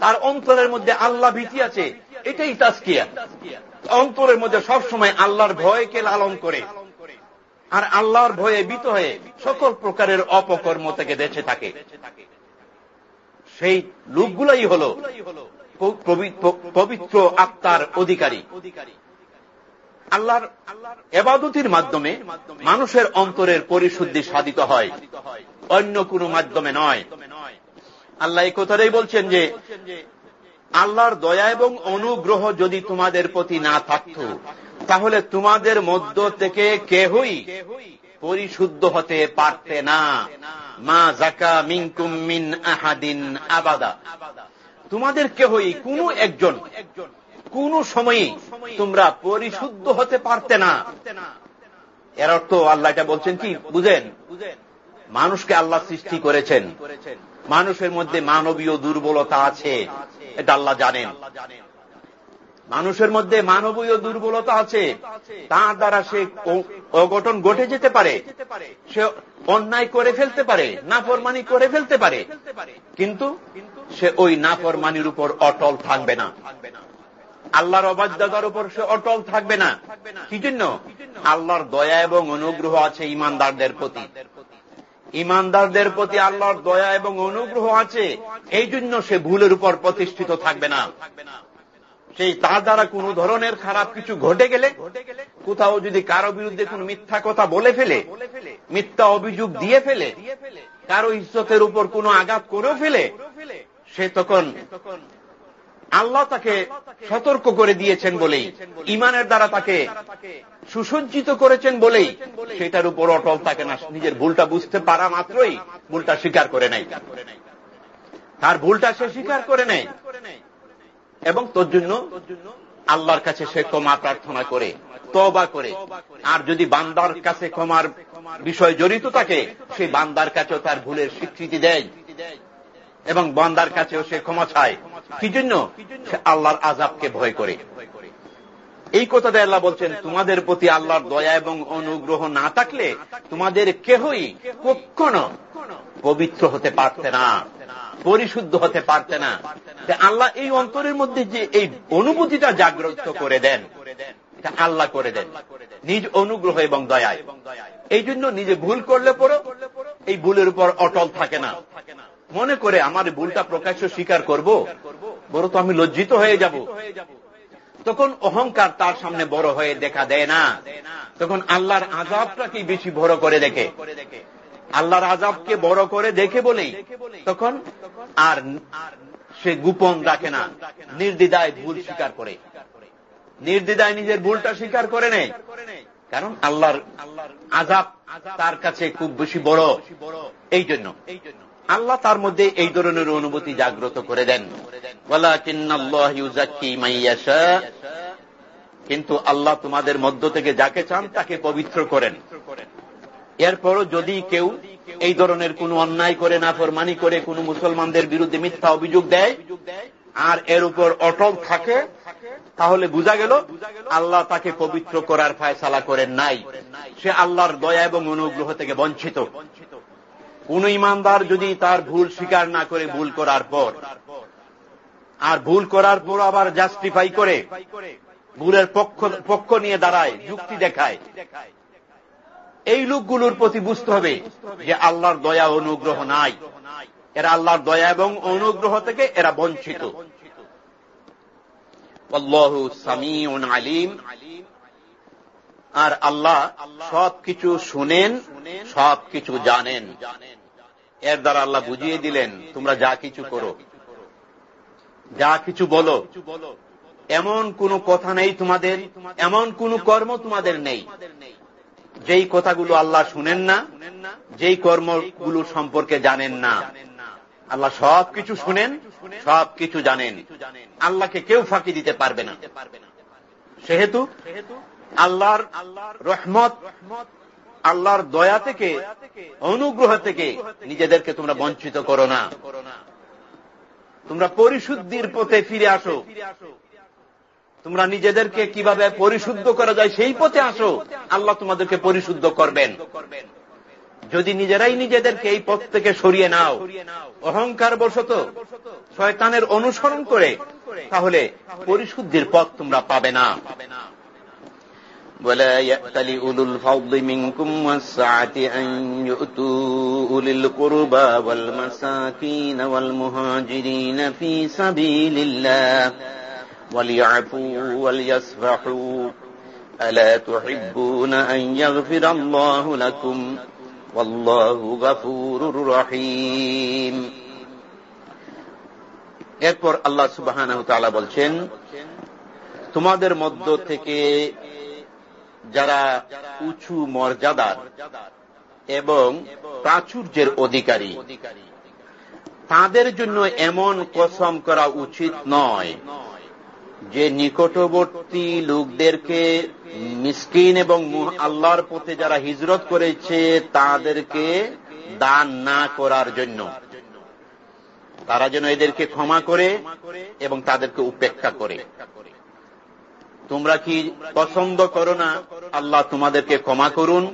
তার অন্তরের মধ্যে আল্লাহ ভীতি আছে। এটাই তাস্কিয়া অন্তরের মধ্যে সবসময় আল্লাহর ভয়কে লালন করে। আর আল্লাহর ভয়ে বিত হয়ে সকল প্রকারের অপকর্ম থেকে বেঁচে থাকে। সেই লোকগুলাই হল পবিত্র আত্মার অধিকারী। আল্লাহর এবাদতির মাধ্যমে মানুষের অন্তরের পরিশুদ্ধি সাধিত হয়। অন্য কোনো মাধ্যমে নয়। আল্লাহ এই কথাটাই বলছেন যে, আল্লাহর দয়া এবং অনুগ্রহ যদি তোমাদের প্রতি না থাকত, তাহলে তোমাদের মধ্য থেকে কেহই পরিশুদ্ধ হতে পারতে না। মা জাকা মিনকুম মিন আহাদিন আবাদা। তোমাদের কেহই কোন একজন, কোন সময়ই তোমরা পরিশুদ্ধ হতে পারতে না। এর অর্থ আল্লাহ এটা বলছেন কি? বুঝেন? মানুষকে আল্লাহ সৃষ্টি করেছেন। মানুষের মধ্যে মানবীয় দুর্বলতা আছে, এটা আল্লাহ জানেন। মানুষের মধ্যে মানবীয় দুর্বলতা আছে, তার দ্বারা সে অঘটন ঘটে যেতে পারে। সে অন্যায় করে ফেলতে পারে, নাফরমানি করে ফেলতে পারে। কিন্তু সে ওই নাফরমানির উপর অটল থাকবে না। আল্লাহর অবাধ্যতার উপর সে অটল থাকবে না। কি জন্য? আল্লাহর দয়া এবং অনুগ্রহ আছে ইমানদারদের প্রতি। ইমানদারদের প্রতি আল্লাহর দয়া এবং অনুগ্রহ আছে, এই জন্য সে ভুলের উপর প্রতিষ্ঠিত থাকবে না। সেই তার দ্বারা কোন ধরনের খারাপ কিছু ঘটে গেলে, কোথাও যদি কারও বিরুদ্ধে কোন মিথ্যা কথা বলে ফেলে, মিথ্যা অভিযোগ দিয়ে ফেলে, কারও ইজ্জতের উপর কোন আঘাত করেও ফেলে, সে তখন আল্লাহ তাকে সতর্ক করে দিয়েছেন বলেই ইমানের দ্বারা তাকে সুসজ্জিত করেছেন বলেই, সেটার উপর অটল থাকে না নিজের ভুলটা বুঝতে পারা মাত্রই ভুলটা স্বীকার করে নেয় তার ভুলটা সে স্বীকার করে নেয় এবং তোর জন্য আল্লাহর কাছে সে ক্ষমা প্রার্থনা করে তবা করে। আর যদি বান্দার কাছে ক্ষমার বিষয় জড়িত থাকে সেই বান্দার কাছেও তার ভুলের স্বীকৃতি দেয়। এবং বান্দার কাছেও সে ক্ষমা চায়। কি জন্য? আল্লাহর আজাবকে ভয় করে। এই কথাটা আল্লাহ বলছেন, তোমাদের প্রতি আল্লাহর দয়া এবং অনুগ্রহ না থাকলে তোমাদের কেহই কখনো পবিত্র হতে পারতে না, পরিশুদ্ধ হতে পারতে না। আল্লাহ এই অন্তরের মধ্যে যে এই অনুভূতিটা জাগ্রত করে দেন, এটা আল্লাহ করে দেন, নিজ অনুগ্রহ এবং দয়ায়। এই জন্য নিজে ভুল করলে পরও এই ভুলের উপর অটল থাকে না। মনে করে আমার ভুলটা প্রকাশ্য স্বীকার করব, বড় তো আমি লজ্জিত হয়ে যাব। তখন অহংকার তার সামনে বড় হয়ে দেখা দেয় না। তখন আল্লাহর আজাবটাকে বেশি বড় করে দেখে। আল্লাহর আজাবকে বড় করে দেখে বলেই তখন আর সে গোপন রাখে না নির্দিদায় ভুল স্বীকার করে। নির্দিদায় নিজের ভুলটা স্বীকার করে নেয়, কারণ আল্লাহর আল্লাহর আজাব তার কাছে খুব বেশি বড়। এই জন্য এই জন্য। আল্লাহ তার মধ্যে এই ধরনের অনুভূতি জাগ্রত করে দেন। কিন্তু আল্লাহ তোমাদের মধ্য থেকে যাকে চান তাকে পবিত্র করেন। এরপরও যদি কেউ এই ধরনের কোন অন্যায় করে না ফরমানি করে, কোন মুসলমানদের বিরুদ্ধে মিথ্যা অভিযোগ দেয় আর এর উপর অটল থাকে, তাহলে বোঝা গেল আল্লাহ তাকে পবিত্র করার ফায়সালা করেন নাই। সে আল্লাহর দয়া এবং অনুগ্রহ থেকে বঞ্চিত। কোন ইমানদার যদি তার ভুল স্বীকার না করে ভুল করার পর, আর ভুল করার পর আবার জাস্টিফাই করে, ভুলের পক্ষ পক্ষ নিয়ে দাঁড়ায়, যুক্তি দেখায়, এই লোকগুলোর প্রতি বুঝতে হবে যে আল্লাহর দয়া অনুগ্রহ নাই। এরা আল্লাহর দয়া এবং অনুগ্রহ থেকে এরা বঞ্চিত। আলিম। আর আল্লাহ সব কিছু শুনেন সব কিছু জানেন। এর দ্বারা আল্লাহ বুঝিয়ে দিলেন, তোমরা যা কিছু করো। যা কিছু বলো। এমন কোন কথা নেই তোমাদের, এমন কোন কর্ম তোমাদের নেই। যেই কথাগুলো আল্লাহ শুনেন না, যেই কর্মগুলো সম্পর্কে জানেন না। আল্লাহ সব কিছু শুনেন সব কিছু জানেন। আল্লাহকে কেউ ফাঁকি দিতে পারবে না। সেহেতু আল্লাহর রহমত, আল্লাহর দয়া থেকে, অনুগ্রহ থেকে নিজেদেরকে তোমরা বঞ্চিত করো না। তোমরা পরিশুদ্ধির পথে ফিরে আসো। তোমরা নিজেদেরকে কীভাবে পরিশুদ্ধ করা যায় সেই পথে আসো। আল্লাহ তোমাদেরকে পরিশুদ্ধ করবেন। যদি নিজেরাই নিজেদেরকে এই পথ থেকে সরিয়ে নাও অহংকার বশত শয়তানের অনুসরণ করে, তাহলে পরিশুদ্ধির পথ তোমরা পাবে না। ولا يأتل أولو الفضل منكم والسعة أن يؤتوا أولي القربى والمساكين والمهاجرين في سبيل الله وليعفوا وليصفحوا ألا تحبون أن يغفر الله لكم والله غفور رحيم এরপর আল্লাহ সুবাহ বলছেন তোমাদের মধ্য থেকে যারা উঁচু মর্যাদার এবং প্রাচুর্যের অধিকারী। তাদের জন্য এমন কসম করা উচিত নয় যে নিকটবর্তী লোকদেরকে মিসকিন এবং আল্লাহর পথে যারা হিজরত করেছে, তাদেরকে দান না করার জন্য। তারা যেন এদেরকে ক্ষমা করে এবং তাদেরকে উপেক্ষা করে। তোমরা কি পছন্দ করো না? আল্লাহ তোমাদেরকে ক্ষমা করুন।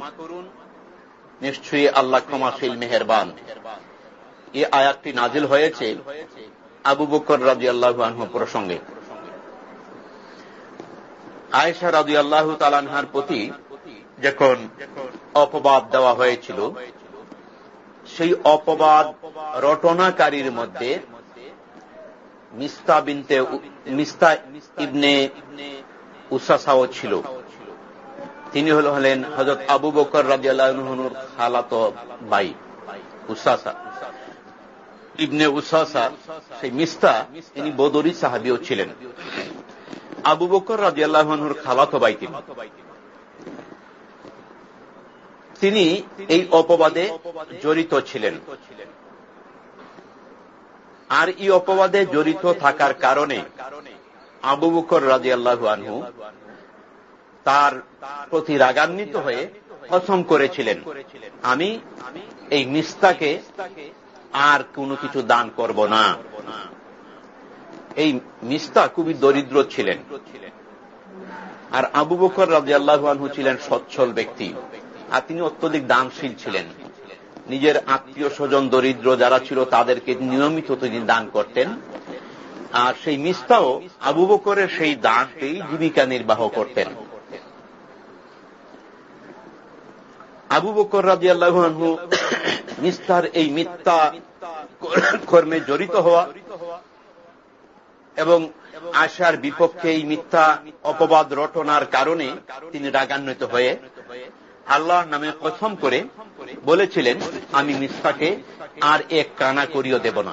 নিশ্চয়ই আল্লাহ ক্ষমাশীল, মেহরবান। এই আয়াতটি নাজিল হয়েছে আবু বকর রাজি আল্লাহ প্রসঙ্গে। আয়েশা রাজি আল্লাহ তালানহার প্রতি যখন অপবাদ দেওয়া হয়েছিল, সেই অপবাদ রটনাকারীর মধ্যে মিস্তা বিনতে মিস্তা ইবনে উসাসাও ছিল। তিনি হল হলেন হজরত আবু বকর রাজি আল্লাহনুর খালাত বাই উসাসা ইবনে উসাসা সেই মিস্তা তিনি বদরি সাহাবিও ছিলেন। আবু বকর রাজি আল্লাহনুর খালাত বাই তিনি। তিনি এই অপবাদে জড়িত ছিলেন। আর এই অপবাদে জড়িত থাকার কারণে আবু বকর রাজি আল্লাহ আনহু তার প্রতি রাগান্বিত হয়ে কসম করেছিলেন। আমি এই মিস্তাকে আর কোনো কিছু দান করব না। এই মিস্তা খুবই দরিদ্র ছিলেন। আর আবু বকর রাজি আল্লাহু ছিলেন সচ্ছল ব্যক্তি আর তিনি অত্যধিক দানশীল ছিলেন। নিজের আত্মীয় স্বজন দরিদ্র যারা ছিল তাদেরকে নিয়মিত তিনি দান করতেন। আর সেই মিস্তাও আবু বকরের সেই দানকেই জীবিকা নির্বাহ করতেন। আবু বকর রাজি আল্লাহু মিস্তার এই মিথ্যা কর্মে জড়িত হওয়া এবং আশার বিপক্ষে এই মিথ্যা অপবাদ রটনার কারণে তিনি রাগান্বিত হয়ে আল্লাহর নামে কসম করে বলেছিলেন, আমি মিথ্যাকে আর এক কানা করিও দেব না।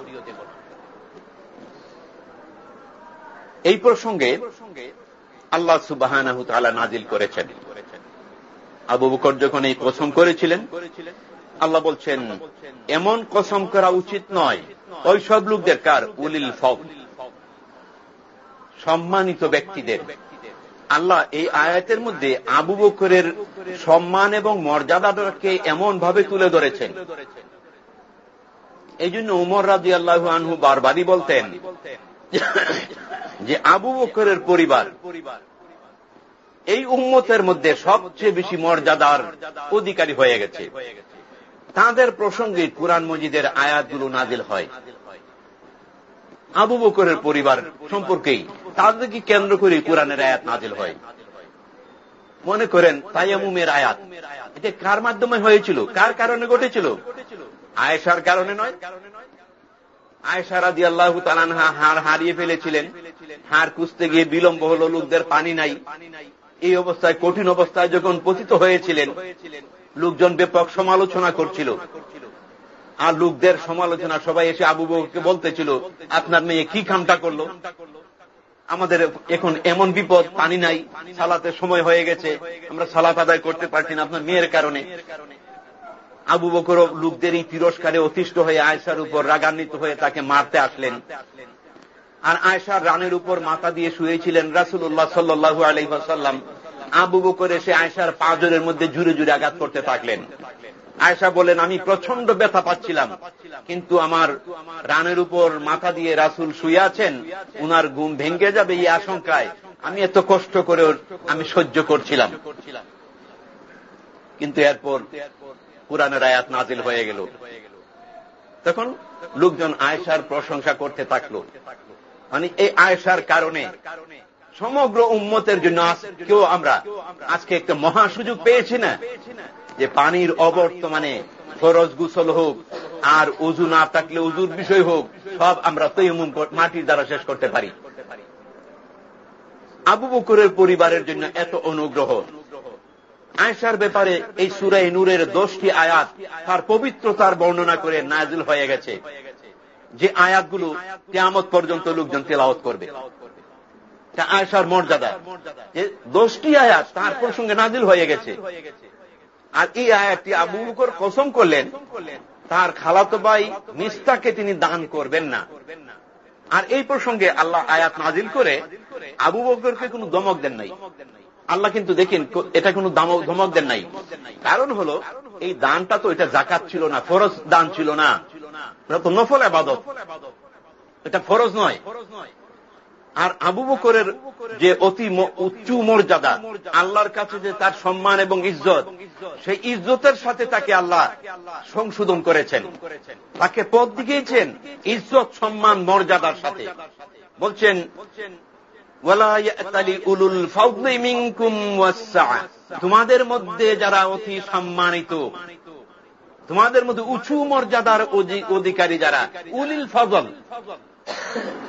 এই প্রসঙ্গে আল্লাহ সুবাহ নাজিল করেছেন। আবু বকর যখন এই কসম করেছিলেন, আল্লাহ বলছেন, এমন কসম করা উচিত নয়। ওই সব লোকদের কার? উলিল ফল সম্মানিত ব্যক্তিদের। আল্লাহ এই আয়াতের মধ্যে আবু বকরের সম্মান এবং মর্যাদাকে এমন ভাবে তুলে ধরেছেন। এই জন্য উমর রাজি আল্লাহ আনহু বারবারই বলতেন যে আবু বকরের পরিবার, এই উম্মতের মধ্যে সবচেয়ে বেশি মর্যাদার অধিকারী হয়ে গেছে। তাদের প্রসঙ্গে কোরআন মজিদের আয়াতগুলো নাজিল হয়। আবু বকরের পরিবার সম্পর্কেই তাদেরকে কেন্দ্র করে কোরআনের আয়াত নাজিল হয়। মনে করেন তাইয়ামুমের আয়াত। এটা কার মাধ্যমে হয়েছিল? কার কারণে ঘটেছিল? আয়েশার কারণে নয়? আয়েশা রাজি আল্লাহ তালানহা হাড় হারিয়ে ফেলেছিলেন। হাড় কুঁচতে গিয়ে বিলম্ব হল, লোকদের পানি নাই। এই অবস্থায় কঠিন অবস্থায় যখন পতিত হয়েছিলেন, লোকজন ব্যাপক সমালোচনা করছিল। আর লোকদের সমালোচনা সবাই এসে আবু বউকে বলতেছিল, আপনার মেয়ে কি কামটা করল? আমাদের এখন এমন বিপদ, পানি নাই সালাতে সময় হয়ে গেছে, আমরা সালাত আদায় করতে পারছি না আপনার মেয়ের কারণে। আবু বকর লোকদের এই তিরস্কারে অতিষ্ঠ হয়ে আয়সার উপর রাগান্বিত হয়ে তাকে মারতে আসলেন। আর আয়সার রানের উপর মাথা দিয়ে শুয়েছিলেন রাসুল্লাহ সাল্লু আলহাসাল্লাম আবু বকর এসে আয়সার পাঁজরের মধ্যে জুড়ে জুড়ে আঘাত করতে থাকলেন। আয়সা বলেন আমি প্রচণ্ড ব্যথা পাচ্ছিলাম, কিন্তু আমার রানের উপর মাথা দিয়ে রাসুল শুয়ে আছেন, উনার ঘুম ভেঙ্গে যাবে এই আশঙ্কায়। আমি এত কষ্ট করে আমি সহ্য করছিলাম। কিন্তু এরপর কোরআনের আয়াত নাজিল হয়ে গেল। তখন লোকজন আয়সার প্রশংসা করতে থাকল। মানে এই আয়সার কারণে সমগ্র উম্মতের জন্য কেউ আমরা আজকে একটা মহা সুযোগ পেয়েছি না যে পানির অবর্তমানে ফরজ গুসল হোক, আর উজু না থাকলে উজুর বিষয় হোক, সব আমরা তৈমুম মাটির দ্বারা শেষ করতে পারি। আবু বকরের পরিবারের জন্য এত অনুগ্রহ। আয়সার ব্যাপারে এই সুরাই নূরের দশটি আয়াত তার পবিত্রতার বর্ণনা করে নাজিল হয়ে গেছে। যে আয়াতগুলো কেয়ামত পর্যন্ত লোকজন তেলাওত করবে। আয়সার মর্যাদা। যে দশটি আয়াত তার প্রসঙ্গে নাজিল হয়ে গেছে। আর এই আয়াতটি আবু বকর কসম করলেন, তার খালাতো ভাই মিস্তাকে তিনি দান করবেন না। আর এই প্রসঙ্গে আল্লাহ আয়াত নাজিল করে আবু বকরকে কোনো দমক দেন নাই। আল্লাহ কিন্তু দেখেন এটা কোনো ধমক দেন নাই। কারণ হলো, এই দানটা তো এটা জাকাত ছিল না, ফরজ দান ছিল না। তো নফল আবাদত। এটা ফরজ নয়। আর আবু বকরের যে অতি উচ্চ মর্যাদা, আল্লাহর কাছে যে তার সম্মান এবং ইজ্জত, সেই ইজ্জতের সাথে তাকে আল্লাহ সংশোধন করেছেন। তাকে পদ দিয়েছেন ইজ্জত, সম্মান, মর্যাদার সাথে। বলছেন তোমাদের মধ্যে যারা অতি সম্মানিত, তোমাদের মধ্যে উঁচু মর্যাদার অধিকারী যারা, উলিল ফজল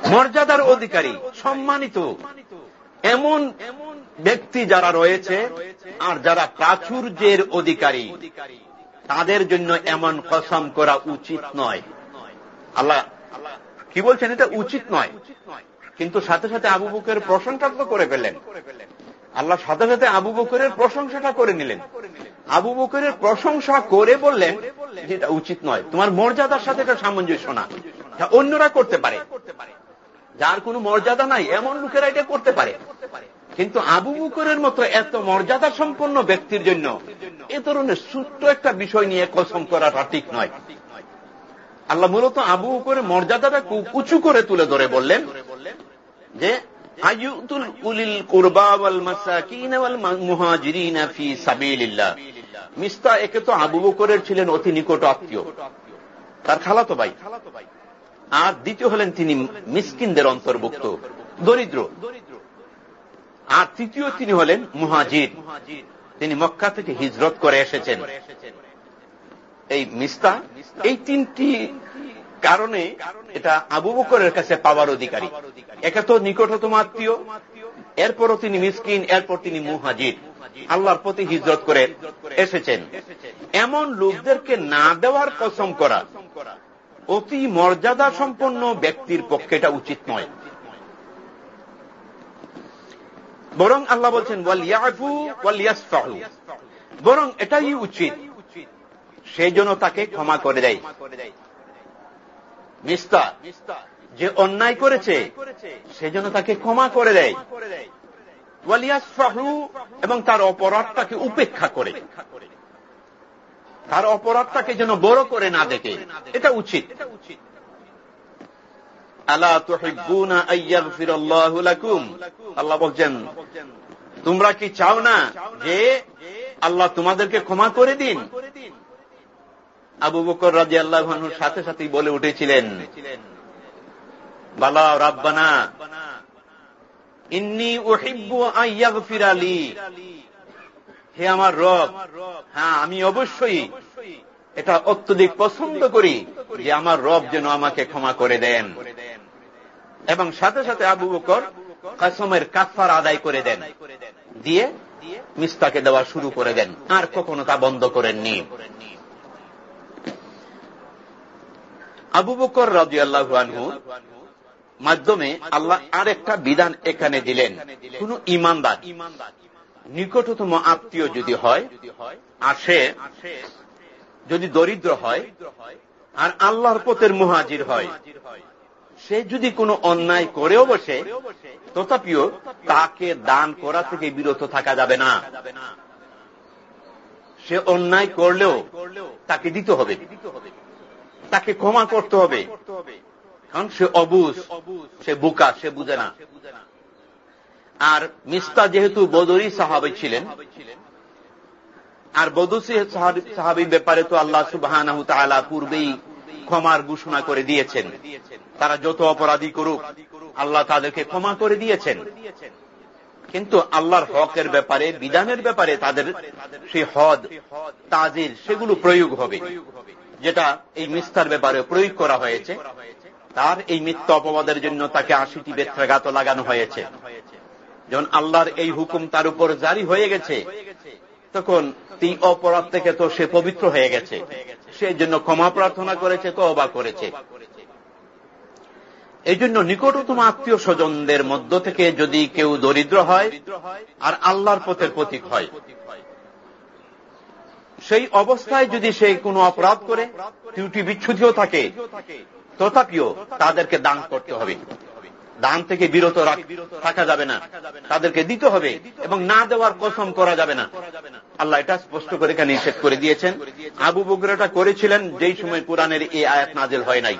মর্যাদার অধিকারী, সম্মানিত, এমন ব্যক্তি যারা রয়েছে আর যারা প্রাচুর্যের অধিকারী, তাদের জন্য এমন কসম করা উচিত নয়। আল্লাহ কি বলছেন এটা? উচিত নয়। কিন্তু সাথে সাথে আবু বুকের প্রশংসা তো করে ফেললেন। আল্লাহ সাথে সাথে আবু বকরের প্রশংসাটা করে নিলেন। আবু বকরের প্রশংসা করে বললেন যেটা উচিত নয়। তোমার মর্যাদার সাথে এটা সামঞ্জস্য না। অন্যরা করতে পারে। যার কোনো মর্যাদা নাই, এমন লোকেরা এটা করতে পারে। কিন্তু আবু বুকরের মতো এত মর্যাদা সম্পন্ন ব্যক্তির জন্য এ ধরনের ছোট্ট একটা বিষয় নিয়ে কসম করাটা ঠিক নয়। আল্লাহ মূলত আবু বুকরের মর্যাদাটা খুব উঁচু করে তুলে ধরে বললেন যে আয়ুতুল উলিল কুরবা মাসাকিন ওয়াল মুহাজিরিন ফি সাবিলিল্লাহ। মিস্তা একে তো আবু বকরের ছিলেন অতি নিকট আত্মীয়। তার খালাতো ভাই। আর দ্বিতীয় হলেন তিনি মিসকিনদের অন্তর্ভুক্ত। দরিদ্র। আর তৃতীয় তিনি হলেন মুহাজির। তিনি মক্কা থেকে হিজরত করে এসেছেন। এই মিস্তা এই তিনটি কারণে এটা আবু বকরের কাছে পাওয়ার অধিকারী। একে তো নিকটতম আত্মীয়, এরপরও তিনি মিসকিন, এরপর তিনি মুহাজির। আল্লাহর প্রতি হিজরত করে এসেছেন। এমন লোকদেরকে না দেওয়ার কসম করা অতি মর্যাদা সম্পন্ন ব্যক্তির পক্ষে এটা উচিত নয়। বরং আল্লাহ বলছেন বরং এটাই উচিত সেই জন্য তাকে ক্ষমা করে দেয়। মিস্তা যে অন্যায় করেছে, সেজন্য তাকে ক্ষমা করে দেয়। এবং তার অপরাধটাকে উপেক্ষা করে। তার অপরাধটাকে যেন বড় করে না দেখে। এটা উচিত। আল্লাহ বলছেন, তোমরা কি চাও না যে আল্লাহ তোমাদেরকে ক্ষমা করে দিন? আবু বকর রাজি আল্লাহ সাথে সাথেই বলে উঠেছিলেন, বালা রাব্বানা, ইন্নি ওহিব্বু আইয়াগফির আলী হে আমার রব হ্যাঁ আমি অবশ্যই এটা অত্যধিক পছন্দ করি যে আমার রব যেন আমাকে ক্ষমা করে দেন। এবং সাথে সাথে আবু বকর কাসমের কাফার আদায় করে দেন, দিয়ে মিস্তাকে দেওয়া শুরু করে দেন। আর কখনো তা বন্ধ করেননি। আবু বকর রাজি আল্লাহু মাধ্যমে আল্লাহ আর একটা বিধান এখানে দিলেন। কোন ইমানদার, নিকটতম আত্মীয় যদি হয় আসে যদি দরিদ্র হয়, আর আল্লাহর পথের মুহাজির হয়, সে যদি কোনো অন্যায় করেও বসে, তথাপিও তাকে দান করা থেকে বিরত থাকা যাবে না। সে অন্যায় করলেও তাকে দিতে হবে। তাকে ক্ষমা করতে হবে। কারণ সে অবুজ, সে বুকা, সে বুঝে না। আর মিস্তা যেহেতু বদরি সাহাবি ছিলেন, আর বদুসি সাহাবির ব্যাপারে তো আল্লাহ সুবাহ পূর্বেই ক্ষমার ঘোষণা করে দিয়েছেন। তারা যত অপরাধী করুক, আল্লাহ তাদেরকে ক্ষমা করে দিয়েছেন। কিন্তু আল্লাহর হকের ব্যাপারে, বিধানের ব্যাপারে তাদের সেই হদ, তাজির, সেগুলো প্রয়োগ হবে। যেটা এই মিস্তার ব্যাপারে প্রয়োগ করা হয়েছে, তার এই মিথ্যা অপবাদের জন্য তাকে আশিটি বেত্রাঘাত লাগানো হয়েছে। যখন আল্লাহর এই হুকুম তার উপর জারি হয়ে গেছে, তখন এই অপরাধ থেকে তো সে পবিত্র হয়ে গেছে। সেই জন্য ক্ষমা প্রার্থনা করেছে তো অবা করেছে। এই জন্য নিকটতম আত্মীয় স্বজনদের মধ্য থেকে যদি কেউ দরিদ্র হয়, আর আল্লাহর পথের প্রতীক হয় সেই অবস্থায় যদি সে কোনো অপরাধ করে, ত্রুটি বিচ্ছুতিও থাকে, তথাপিও তাদেরকে দান করতে হবে। দান থেকে বিরত থাকা যাবে না। তাদেরকে দিতে হবে এবং না দেওয়ার কসম করা যাবে না। আল্লাহ এটা স্পষ্ট করে এখানে নিষেধ করে দিয়েছেন। আবু বগরাটা করেছিলেন যেই সময় কোরআনের এই আয়াত নাজেল হয় নাই।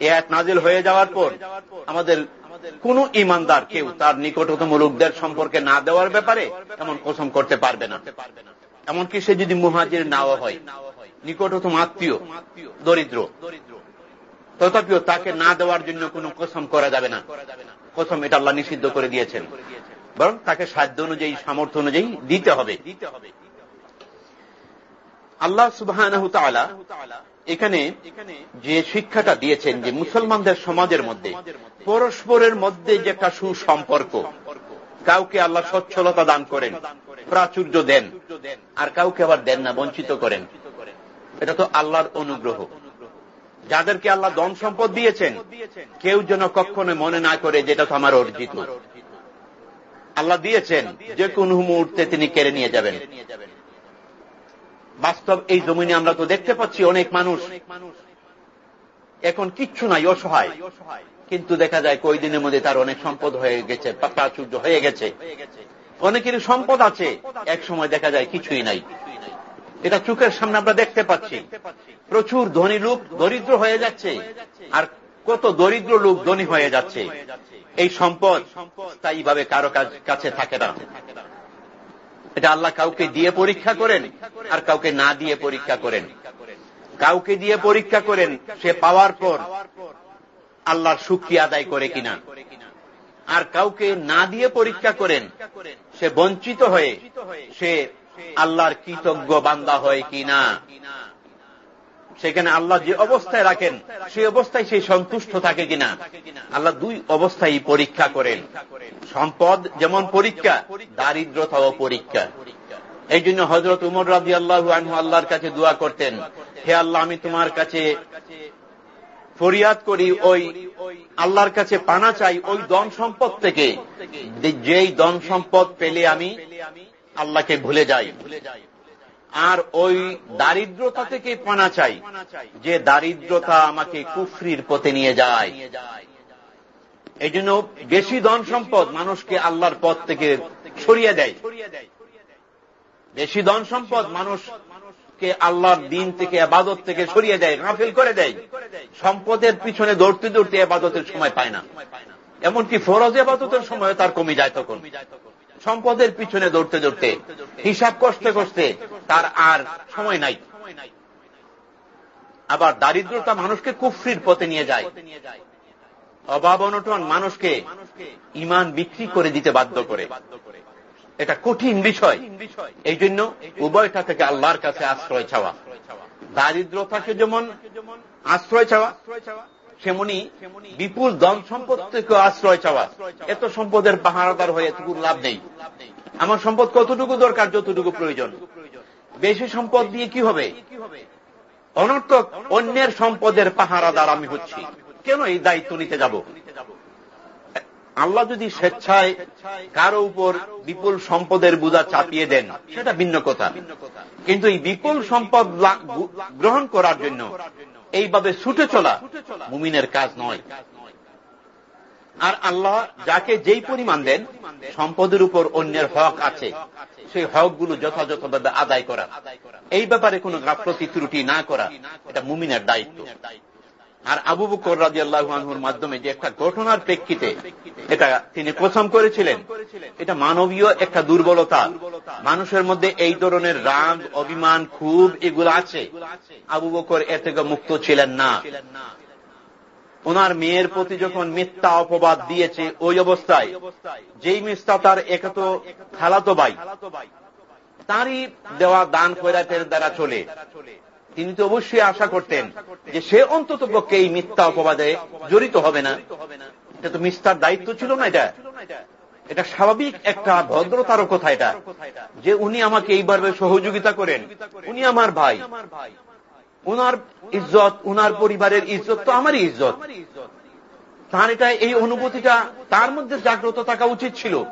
এ আয়াত নাজেল হয়ে যাওয়ার পর আমাদের কোন ইমানদার কেউ তার নিকটতম লোকদের সম্পর্কে না দেওয়ার ব্যাপারে এমন কসম করতে পারবে না। এমনকি সে যদি মুহাজির নাও হয়, নিকটতম আত্মীয়, দরিদ্র, তথাপিও তাকে না দেওয়ার জন্য কোনো কসম করা যাবে না। কসম এটা আল্লাহ নিষিদ্ধ করে দিয়েছেন। বরং তাকে সাধ্য অনুযায়ী, সামর্থ্য অনুযায়ী দিতে হবে। আল্লাহ সুবাহ এখানে যে শিক্ষাটা দিয়েছেন যে মুসলমানদের সমাজের মধ্যে, পরস্পরের মধ্যে যে একটা সুসম্পর্ক কাউকে আল্লাহ সচ্ছলতা দান করেন, প্রাচুর্য দেন, আর কাউকে আবার দেন না, বঞ্চিত করেন। এটা তো আল্লাহর অনুগ্রহ। যাদেরকে আল্লাহ দন সম্পদ দিয়েছেন, কেউ যেন কখনো মনে না করে যেটা তো আমার অর্জিত। আল্লাহ দিয়েছেন, যে কোন মুহূর্তে তিনি কেড়ে নিয়ে যাবেন। বাস্তব এই জমিনে আমরা তো দেখতে পাচ্ছি অনেক মানুষ। এখন কিচ্ছু নাই, অসহায়। কিন্তু দেখা যায় কই দিনের মধ্যে তার অনেক সম্পদ হয়ে গেছে প্রাচুর্য হয়ে গেছে। অনেকেরই সম্পদ আছে এক সময় দেখা যায় কিছুই নাই। এটা চোখের সামনে আমরা দেখতে পাচ্ছি। প্রচুর ধনী লোক দরিদ্র হয়ে যাচ্ছে, আর কত দরিদ্র লোক ধনী হয়ে যাচ্ছে। এই সম্পদ স্থায়ীভাবে কারও কাছে থাকে না। এটা আল্লাহ কাউকে দিয়ে পরীক্ষা করেন, আর কাউকে না দিয়ে পরীক্ষা করেন। কাউকে দিয়ে পরীক্ষা করেন, সে পাওয়ার পর আল্লাহর সুক্রিয়া আদায় করে কিনা। আর কাউকে না দিয়ে পরীক্ষা করেন, সে বঞ্চিত হয়ে সে আল্লাহর কৃতজ্ঞ বান্দা হয় কিনা। সেখানে আল্লাহ যে অবস্থায় রাখেন সেই অবস্থায় সেই সন্তুষ্ট থাকে কিনা। আল্লাহ দুই অবস্থায় পরীক্ষা করেন। সম্পদ যেমন পরীক্ষা, দারিদ্রতাও পরীক্ষা। এই জন্য হজরত উমর রাজি আল্লাহ আল্লাহর কাছে দোয়া করতেন, হে আল্লাহ, আমি তোমার কাছে ফরিয়াদ করি ওই আল্লাহর কাছে পানা চাই ওই দন সম্পদ থেকে। যেই দন সম্পদ পেলে আমি আল্লাহকে ভুলে যাই। আর ওই দারিদ্রতা থেকে পানা চাই, যে দারিদ্রতা আমাকে কুফরির পথে নিয়ে যায়। এই জন্য বেশি ধন সম্পদ মানুষকে আল্লাহর পথ থেকে সরিয়ে দেয়। বেশি ধন সম্পদ মানুষকে আল্লাহর দিন থেকে, আবাদত থেকে সরিয়ে দেয় গাফিল করে দেয়। সম্পদের পিছনে দৌড়তে দৌড়তে আবাদতের সময় পায় না। এমনকি ফরজ আবাদতের সময় তার কমে যায় তখন। সম্পদের পিছনে দৌড়তে দৌড়তে, হিসাব করতে করতে তার আর সময় নাই। আবার দারিদ্রতা মানুষকে কুফরির পথে নিয়ে যায়। অভাব অনটন মানুষকে ইমান বিক্রি করে দিতে বাধ্য করে। এটা কঠিন বিষয়। এই জন্য উভয়টা থেকে আল্লাহর কাছে আশ্রয় চাওয়া। দারিদ্রতাকে যেমন আশ্রয় চাওয়া, সেমনি বিপুল ধন সম্পদ থেকে আশ্রয় চাওয়া। এত সম্পদের পাহারাদার হয়ে এতটুকু লাভ নেই। আমার সম্পদ কতটুকু দরকার, যতটুকু প্রয়োজন? বেশি সম্পদ দিয়ে কি হবে? অনর্থক অন্যের সম্পদের পাহারাদার আমি হচ্ছি। কেন এই দায়িত্ব নিতে যাব? আল্লাহ যদি স্বেচ্ছায় কারও উপর বিপুল সম্পদের বোঝা চাপিয়ে দেন, সেটা ভিন্ন কথা। কিন্তু এই বিপুল সম্পদ গ্রহণ করার জন্য এইভাবে ছুটে চলা মুমিনের কাজ নয়। আর আল্লাহ যাকে যেই পরিমাণ দেন, সম্পদের উপর অন্যের হক আছে। সেই হকগুলো যথাযথভাবে আদায় করা। এই ব্যাপারে কোন গাফরতি ত্রুটি না করা, এটা মুমিনের দায়িত্ব। আর আবু বকর রাজি আল্লাহুর মাধ্যমে যে একটা ঘটনার প্রেক্ষিতে এটা তিনি প্রথম করেছিলেন, এটা মানবীয় একটা দুর্বলতা। মানুষের মধ্যে এই ধরনের রাগ, অভিমান খুব এগুলো আছে। আবু বকর এ থেকে মুক্ত ছিলেন না। ওনার মেয়ের প্রতি যখন মিথ্যা অপবাদ দিয়েছে, ওই অবস্থায় যেই মিথ্যা তার একত খালাতো ভাই, তারই দেওয়া দান খৈরাতের দ্বারা চলে। তিনি তো অবশ্যই আশা করতেন যে সে অন্তত পক্ষে এই মিথ্যা অপবাদে জড়িত হবে না। এটা তো মিথ্যার দায়িত্ব ছিল না এটা? এটা স্বাভাবিক একটা ভদ্রতারও কথা এটা, যে উনি আমাকে এইভাবে সহযোগিতা করেন। উনি আমার ভাই। উনার ইজ্জত, উনার পরিবারের ইজ্জত তো আমারই ইজ্জত। তার এটা এই অনুভূতিটা তার মধ্যে জাগ্রত থাকা উচিত ছিল।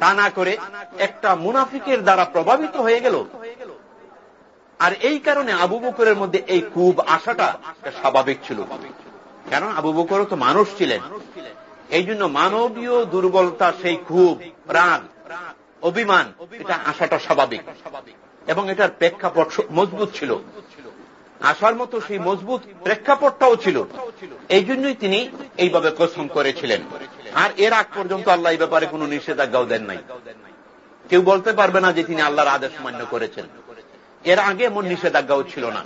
তা না করে একটা মুনাফিকের দ্বারা প্রভাবিত হয়ে গেল। আর এই কারণে আবু বকরের মধ্যে এই খুব আশাটা স্বাভাবিক ছিল। কেন? আবু বকর তো মানুষ ছিলেন। এই জন্য মানবীয় দুর্বলতা সেই খুব প্রাণ অভিমান, এটা আশাটা স্বাভাবিক। এবং এটার প্রেক্ষাপট মজবুত ছিল। আসার মতো সেই মজবুত প্রেক্ষাপটটাও ছিল। এই জন্যই তিনি এইভাবে কসম করেছিলেন। আর এর আগ পর্যন্ত আল্লাহ এই ব্যাপারে কোন নিষেধাজ্ঞাও দেন নাই। কেউ বলতে পারবে না যে তিনি আল্লাহর আদেশ মান্য করেছেন। এর আগে এমন নিষেধাজ্ঞাও ছিল না।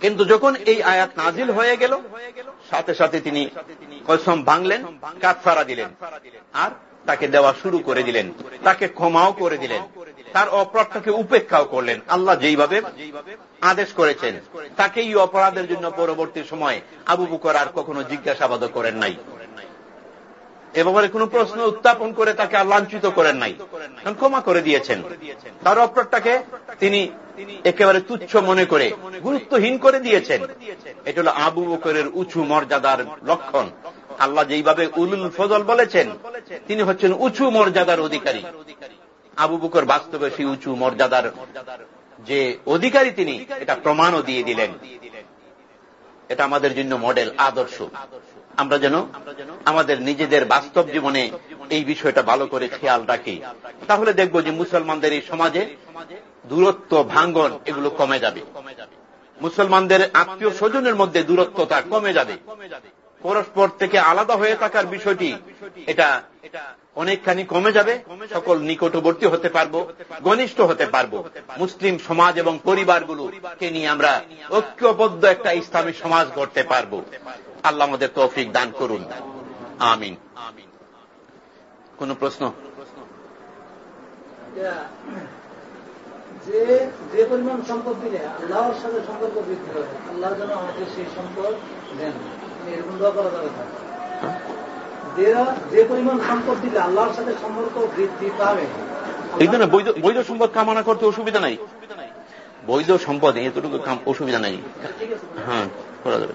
কিন্তু যখন এই আয়াত নাজিল হয়ে গেল, সাথে সাথে তিনি কসম ভাঙলেন কাতফারা দিলেন, আর তাকে দেওয়া শুরু করে দিলেন, তাকে ক্ষমাও করে দিলেন, তার অপরাধটাকে উপেক্ষাও করলেন। আল্লাহ যেইভাবে আদেশ করেছেন তাকে এই অপরাধের জন্য পরবর্তী সময় আবু বুকর আর কখনো জিজ্ঞাসাবাদ করেন নাই। এ ব্যাপারে কোন প্রশ্ন উত্থাপন করে তাকে আর লাঞ্ছিত করেন নাই। ক্ষমা করে দিয়েছেন। তার অপরাধটাকে তিনি একেবারে তুচ্ছ মনে করে, গুরুত্বহীন করে দিয়েছেন। এটা হল আবু বকরের উঁচু মর্যাদার লক্ষণ। আল্লাহ যেইভাবে উলুল ফজল বলেছেন, তিনি হচ্ছেন উঁচু মর্যাদার অধিকারী। আবু বকর বাস্তবে সেই উঁচু মর্যাদার যে অধিকারী তিনি, এটা প্রমাণও দিয়ে দিলেন। এটা আমাদের জন্য মডেল আদর্শ। আমরা যেন আমাদের নিজেদের বাস্তব জীবনে এই বিষয়টা ভালো করে খেয়াল রাখি। তাহলে দেখব যে মুসলমানদের এই সমাজে দূরত্ব, ভাঙ্গন এগুলো কমে যাবে। মুসলমানদের আত্মীয় স্বজনের মধ্যে দূরত্বতা কমে যাবে। পরস্পর থেকে আলাদা হয়ে থাকার বিষয়টি, এটা অনেকখানি কমে যাবে। সকল নিকটবর্তী হতে পারব, ঘনিষ্ঠ হতে পারব। মুসলিম সমাজ এবং পরিবারগুলোকে নিয়ে আমরা ঐক্যবদ্ধ একটা ইসলামী সমাজ গড়তে পারব। আল্লাহ আমাদের তৌফিক দান করুন। আমিন। কোন প্রশ্ন? যে যে পরিমাণ সম্পদ দিলে আল্লাহর সাথে সম্পর্ক বৃদ্ধি হবে আল্লাহর জন্য আমাকে সেই সম্পদ দেন। এরকম দোয়া করা যাবে না যে পরিমাণ সম্পদ দিলে আল্লাহর সাথে সম্পর্ক বৃদ্ধি পাবে। এই জন্য বৈধ সম্পদ কামনা করতে অসুবিধা নাই। বৈধ সম্পদ এতটুকু অসুবিধা নাই। হ্যাঁ করা যাবে।